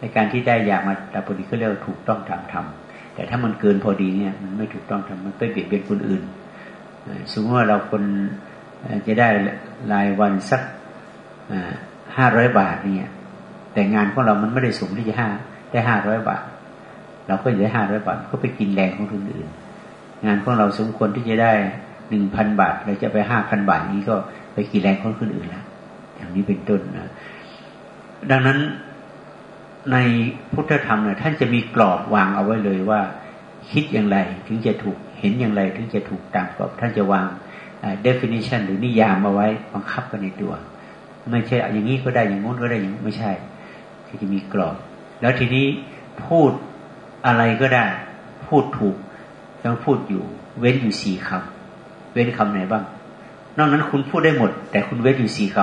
[SPEAKER 1] ในการที่ได้อยากมาแต่พอดีก็เรียกว่าถูกต้องตามธรรมแต่ถ้ามันเกินพอดีเนี่ย มันไม่ถูกต้องทำมันไปเบียดเบียนคนอื่นสมมติว่าเราคนจะได้รายวันสักห้าร้อยบาทเนี่ย แต่งานของเรามันไม่ได้สูงที่จะห้าได้ห้าร้อยบาท เราก็จะได้ห้าร้อยบาทก็ไปกินแรงของคนอื่น งานของเราสมควรที่จะได้หนึ่งพันบาทเราจะไปห้าพันบาทนี้ก็ไปกินแรงของคนอื่นแล้วอย่างนี้เป็นต้นนะดังนั้นในพุทธธรรมเนี่ยท่านจะมีกรอบวางเอาไว้เลยว่า คิดอย่างไรถึงจะถูกเห็นอย่างไรถึงจะถูกตามกรอบท่านจะวาง definition หรือนิยามเอาไว้บังคับกันในตัว ไม่ใช่อย่างนี้ก็ได้อย่างงู้นก็ได้อย่างไม่ใช่ที่จะมีกรอบ แล้วทีนี้พูดอะไรก็ได้ พูดถูก ยังพูดอยู่ เว้นอยู่สี่คำเว้นคำไหนบ้าง นอกนั้นคุณพูดได้หมด แต่คุณเว้นอยู่สี่ค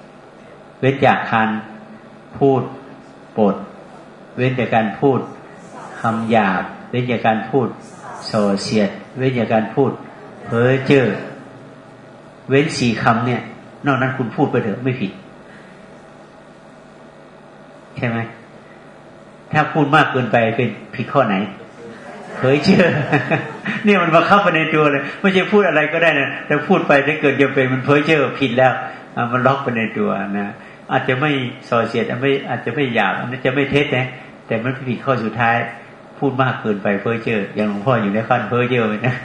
[SPEAKER 1] ำเว้นจากการพูดปด เว้นจากการพูดคำหยาบเว้นจากการพูดโ่อเสียด เว้นจากการพูดเพ้อเจ้อเว้นสี่คำเนี่ย นอกนั้นคุณพูดไปเถอะไม่ผิด ใช่ไหมถ้าพูดมากเกินไปเป็นผิดข้อไหน เผยเชื่อเนี่ยมันมาเข้าไปในตัวเลยไม่ใช่พูดอะไรก็ได้นะแต่พูดไปถ้าเกิดจะเป็นมันเผยเชื่อผิดแล้วมันล็อกไปในตัวนะอาจจะไม่ส่อเสียดไม่อาจจะไม่หยาบอันนั้นจะไม่เท็จนะแต่มันผิดข้อสุดท้าย พูดมากเกินไปเพ้อเจ้ออย่างหลวงพ่ออยู่ในขั้นเพ้อเจ้อนะ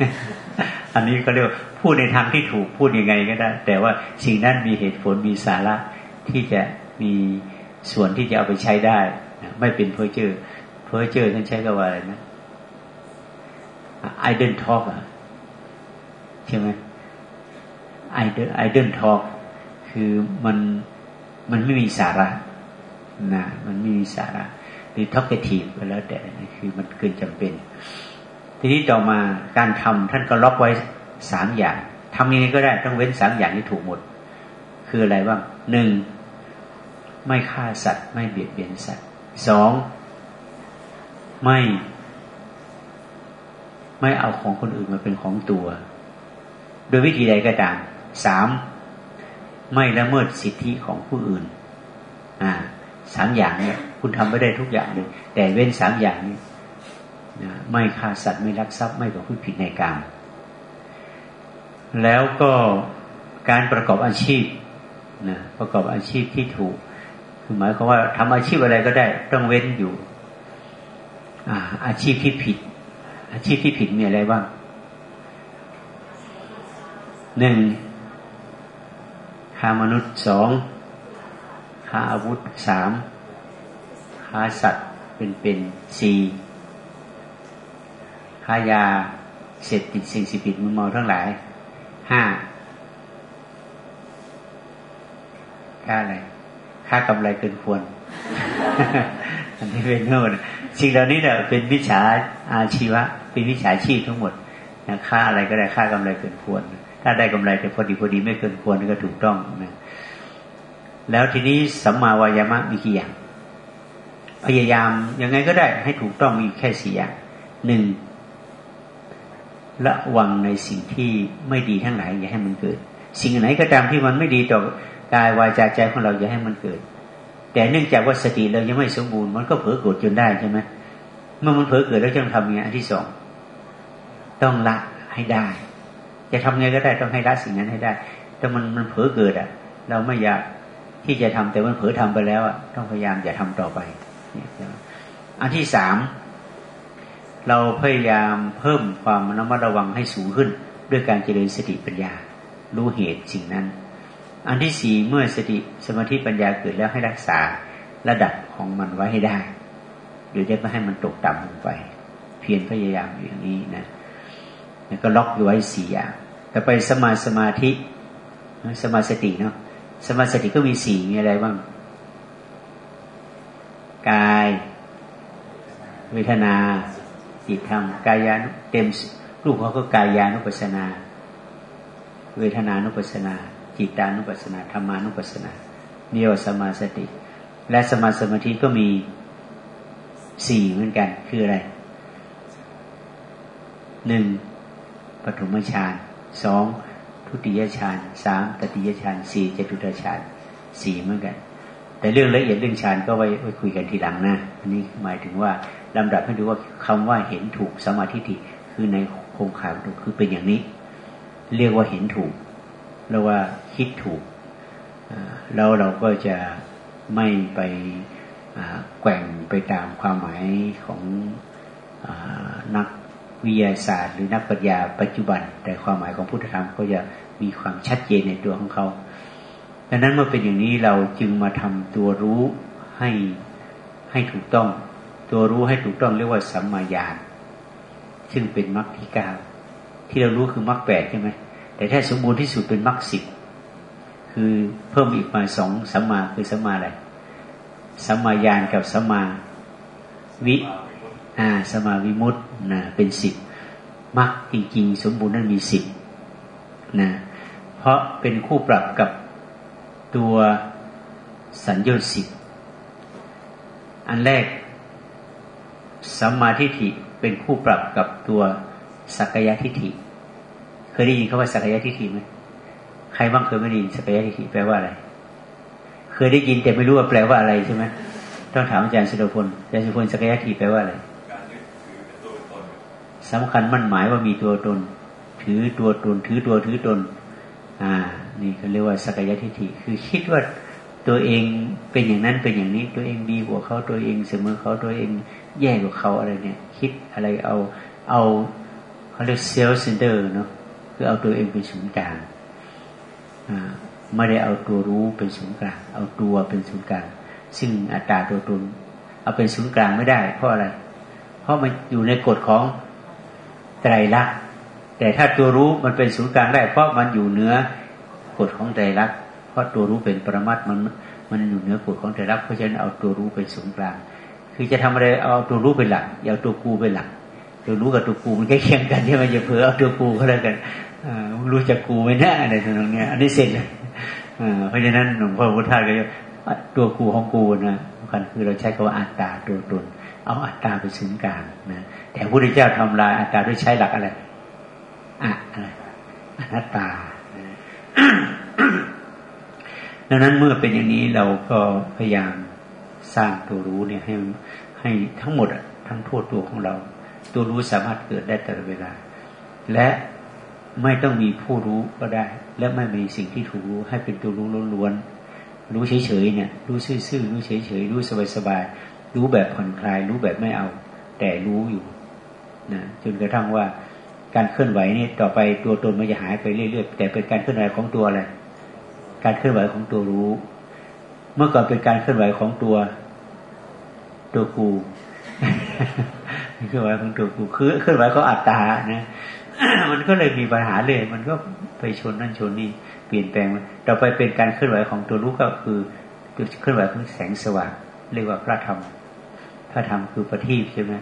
[SPEAKER 1] อันนี้ก็เรียกพูดในทางที่ถูกพูดยังไงก็ได้ แต่ว่าสิ่งนั้นมีเหตุผลมีสาระที่จะมีส่วนที่จะเอาไปใช้ได้ ไม่เป็นเพ้อเจ้อเพ้อเจ้อท่านใช้กับว่าอะไรนะ I don't talk ใช่ไหม I don't I don't talk คือมันมันไม่มีสาระนะมันไม่มีสาระหรือ talkative ก็แล้วแต่คือมันเกินจำเป็น ทีนี้ต่อมาการทำท่านก็ล็อกไว้สามอย่างทำยังไงก็ได้ต้องเว้นสามอย่างที่ถูกหมด คืออะไรบ้างหนึ่งไม่ฆ่าสัตว์ ไม่เบียดเบียนสัตว์สองไม่ ไม่เอาของคนอื่นมาเป็นของตัว โดยวิธีใดก็ตามสามไม่ละเมิดสิทธิของผู้อื่น อ่าสามอย่างเนี่ย คุณทำไม่ได้ทุกอย่างเลย แต่เว้นสามอย่างนี้นะไม่ฆ่าสัตว์ไม่ลักทรัพย์ไม่ประพฤติผิดในกรรมแล้วก็การประกอบอาชีพนะประกอบอาชีพที่ถูก คือหมายความว่าทำอาชีพอะไรก็ได้ ต้องเว้นอยู่อ่าอาชีพที่ผิด อาชีพที่ผิดมีอะไรบ้างหนึ่งฆ่ามนุษย์สองฆ่าอาวุธสามฆ่าสัตว์เป็นเป็นสี่ฆ่ายาเสพติดสิ่งสิบิดมือเมาทั้งหลายห้าค่าอะไรค่ากำไรเกินควร อันนี้เป็นโน่น สิ่งเหล่านี้เนี่ยเป็นวิชาอาชีวะ เป็นวิชาชีพทั้งหมดนะค่าอะไรก็ได้ค่ากำไรเกินควร ถ้าได้กำไรแต่พอดีพอดีไม่เกินควรก็ถูกต้องนะแล้วทีนี้สัมมาวายามะมีกี่อย่าง พยายามยังไงก็ได้ให้ถูกต้องมีแค่สี่อย่างหนึ่งระวังในสิ่งที่ไม่ดีทั้งหลายอย่าให้มันเกิด สิ่งไหนก็ตามที่มันไม่ดีต่อกายวายใจใจของเราอย่าให้มันเกิด แต่เนื่องจากว่าสติเรายังไม่สมบูรณ์มันก็เผลอโกรธจนได้ใช่ไหมเมื่อมันเผลอเกิดแล้วจะทำยังไงอันที่สองต้องละให้ได้ จะทำไงก็ได้ต้องให้ละสิ่งนั้นให้ได้ แต่มันมันเผลอเกิดอะ เราไม่อยากที่จะทำแต่มันเผลอทำไปแล้วอะต้องพยายามอย่าทำต่อไปอันที่สามเราพยายามเพิ่มความระมัดระวังให้สูงขึ้น ด้วยการเจริญสติปัญญา รู้เหตุสิ่งนั้น อันที่สี่เมื่อสติสมาธิปัญญาเกิดแล้วให้รักษาระดับของมันไว้ให้ได้หรือจะไม่ให้มันตกต่ำลงไป เพียรพยายามอย่างนี้นะแล้วก็ล็อกอยู่ไว้สี่อย่างแต่ไปสมาสมาธิ สมาสติเนาะสมาสติก็มีสี่มีอะไรบ้างกายเวทนาจิตธรรมกายานุเต็มรูปเขาก็กายานุปัสนา เวทนานุปัสนา จิตานุปัสสนาธรรมานุปัสสนาเนียวสมาสติ และสมาสมาธิก็มีสี่เหมือนกันคืออะไรหนึ่งปฐมฌานสองทุติยฌานสามตติยฌานสี่จตุตฌานสี่เหมือนกัน แต่เรื่องละเอียดเรื่องฌานก็ไว้ไว้คุยกันทีหลังนะอันนี้หมายถึงว่าลำดับให้ดูว่าคำว่าเห็นถูกสมาธิิคือในโครงข่ายถูกคือเป็นอย่างนี้ เรียกว่าเห็นถูก เรียกว่าคิดถูก แล้วเราก็จะไม่ไปแกว่งไปตามความหมายของอนักวิทยาศาสตร์ หรือนักปัญญาปัจจุบัน แต่ความหมายของพุทธธรรมก็จะมีความชัดเจนในตัวของเขาดังนั้นเมื่อเป็นอย่างนี้เราจึงมาทำตัวรู้ให้ให้ถูกต้อง ตัวรู้ให้ถูกต้องเรียกว่าสัมมาญาณซึ่งเป็นมรรคที่เก้าที่เรารู้คือมรรคแปดใช่ไหม แต่ถ้าสมบูรณ์ที่สุดเป็นมรรคสิบคือเพิ่มอีกมาสองสัมมาคือสัมมาอะไรสัมมาญาณกับสัมมาวิอ่าสัมมาวิมุตนะเป็นสิบมรรคจริงๆ สมบูรณ์นั้นมีสิบนะเพราะเป็นคู่ปรับกับตัวสัญญาสิบอันแรกสัมมาทิฏฐิเป็นคู่ปรับกับตัวสักยะทิฏฐิ เคยได้ยินคาว่าสักยะทิฏฐิไหมใครบ้างเคยไม่ได้ยินสักยะทิฏฐิแปลว่าอะไร เคยได้ยินแต่ไม่รู้ว่าแปลว่าอะไรใช่ไหมต้องถามอาจารย์สุรพลอาจารย์สุรพลสักยะทิฏฐิแปลว่าอะไรสำคัญมั่นหมายว่ามีตัวตน ถือตัวตน ถือตัวถือตน อ่า นี่เขาเรียกว่าสักกายทิฏฐิ คือคิดว่าตัวเองเป็นอย่างนั้นเป็นอย่างนี้ ตัวเองดีกว่าเขาตัวเองเสมอเขาตัวเองแย่กว่าเขาอะไรเนี่ย คิดอะไรเอาเอาเขาเรียก self center เนาะ คือเอาตัวเองเป็นศูนย์กลางไม่ได้เอาตัวรู้เป็นศูนย์กลาง เอาตัวเป็นศูนย์กลาง ซึ่งอัตตาตัวตนเอาเป็นศูนย์กลางไม่ได้ เพราะอะไร เพราะมันอยู่ในกฎของไตรลักษณ์แต่ถ้าตัวรู้มันเป็นศูนย์กลางได้ เพราะมันอยู่เหนือกฎของไตรลักษณ์เพราะตัวรู้เป็นปรมัตมันมันอยู่เหนือกฎของไตรลักษณ์เพราะฉะนั้นเอาตัวรู้เป็นศูนย์กลาง คือจะทำอะไรเอาตัวรู้เป็นหลักอย่าตัวกูเป็นหลัก ตัวรู้กับตัวกูมันใกล้เคียงกันใช่มอย่าเผลอเอาตัวกูก็แล้วกันรู้จักกูไม่น่อะไรตรงนี้อันนี้เสร็จเลยเพราะฉะนั้นหลวงพ่อพุทธาก็จะตัวกูของกูนะสำคัญคือเราใช้คำว่าอัตตาตัวตน เอาอัตตาเป็นศูนย์กลางนะแต่พระพุทธเจ้าทำลายอัตตาด้วยใช้หลักอะไรอะอะไรอนัตตาดังนั้นเมื่อเป็นอย่างนี้เราก็พยายามสร้างตัวรู้เนี่ยให้ให้ทั้งหมดทั้งทั่วตัวของเรา ตัวรู้สามารถเกิดได้ตลอดเวลา และไม่ต้องมีผู้รู้ก็ได้ และไม่มีสิ่งที่ถูกรู้ให้เป็นตัวรู้ล้วนๆรู้เฉยๆเนี่ย รู้ซื่อๆรู้เฉยๆรู้สบายๆรู้แบบผ่อนคลาย รู้แบบไม่เอา แต่รู้อยู่นะจนกระทั่งว่าการเคลื่อนไหวนี่ต่อไปตัวตนมันจะหายไปเรื่อยๆแต่เป็นการเคลื่อนไหวของตัวอะไรการเคลื่อนไหวของตัวรู้ เมื่อก่อนเป็นการเคลื่อนไหวของตัว ตัวกู เคลื่อนไหวของตัวกูคือเคลื่อนไหวก็อัตตานะมันก็เลยมีปัญหาเลย มันก็ไปชนนั่นชนนี่เปลี่ยนแปลงต่อไปเป็นการเคลื่อนไหวของตัวรู้ก็คือเคลื่อนไหวของแสงสว่างเรียกว่าพระธรรม พระธรรมคือประทีปใช่ไหม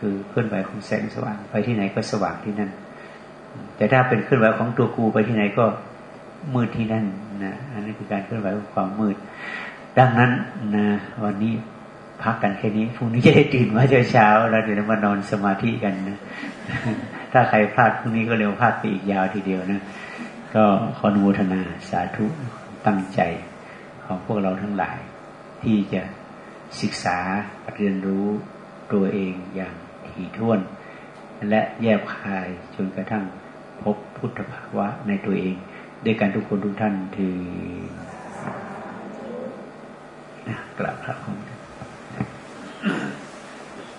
[SPEAKER 1] คือเคลื่อนไหวของแสงสว่างไปที่ไหนก็สว่างที่นั่น แต่ถ้าเป็นเคลื่อนไหวของตัวกูไปที่ไหนก็มืดที่นั่นนะอันนี้คือการเคลื่อนไหวของความมืด ดังนั้นนะวันนี้ พักกันแค่นี้พรุ่งนี้จะได้ตื่นมาเช้าๆแล้วเดี๋ยวมานอนสมาธิกันนะถ้าใครพลาดพรุ่งนี้ก็เร็วพลาดไปอีกยาวทีเดียวนะก็ขออนุโมทนาสาธุตั้งใจของพวกเราทั้งหลาย ที่จะศึกษาเรียนรู้ตัวเองอย่างถี่ถ้วน และแยบคายจนกระทั่งพบพุทธภาวะในตัวเอง ด้วยกันทุกคนทุกท่านถือกราบพระคุณ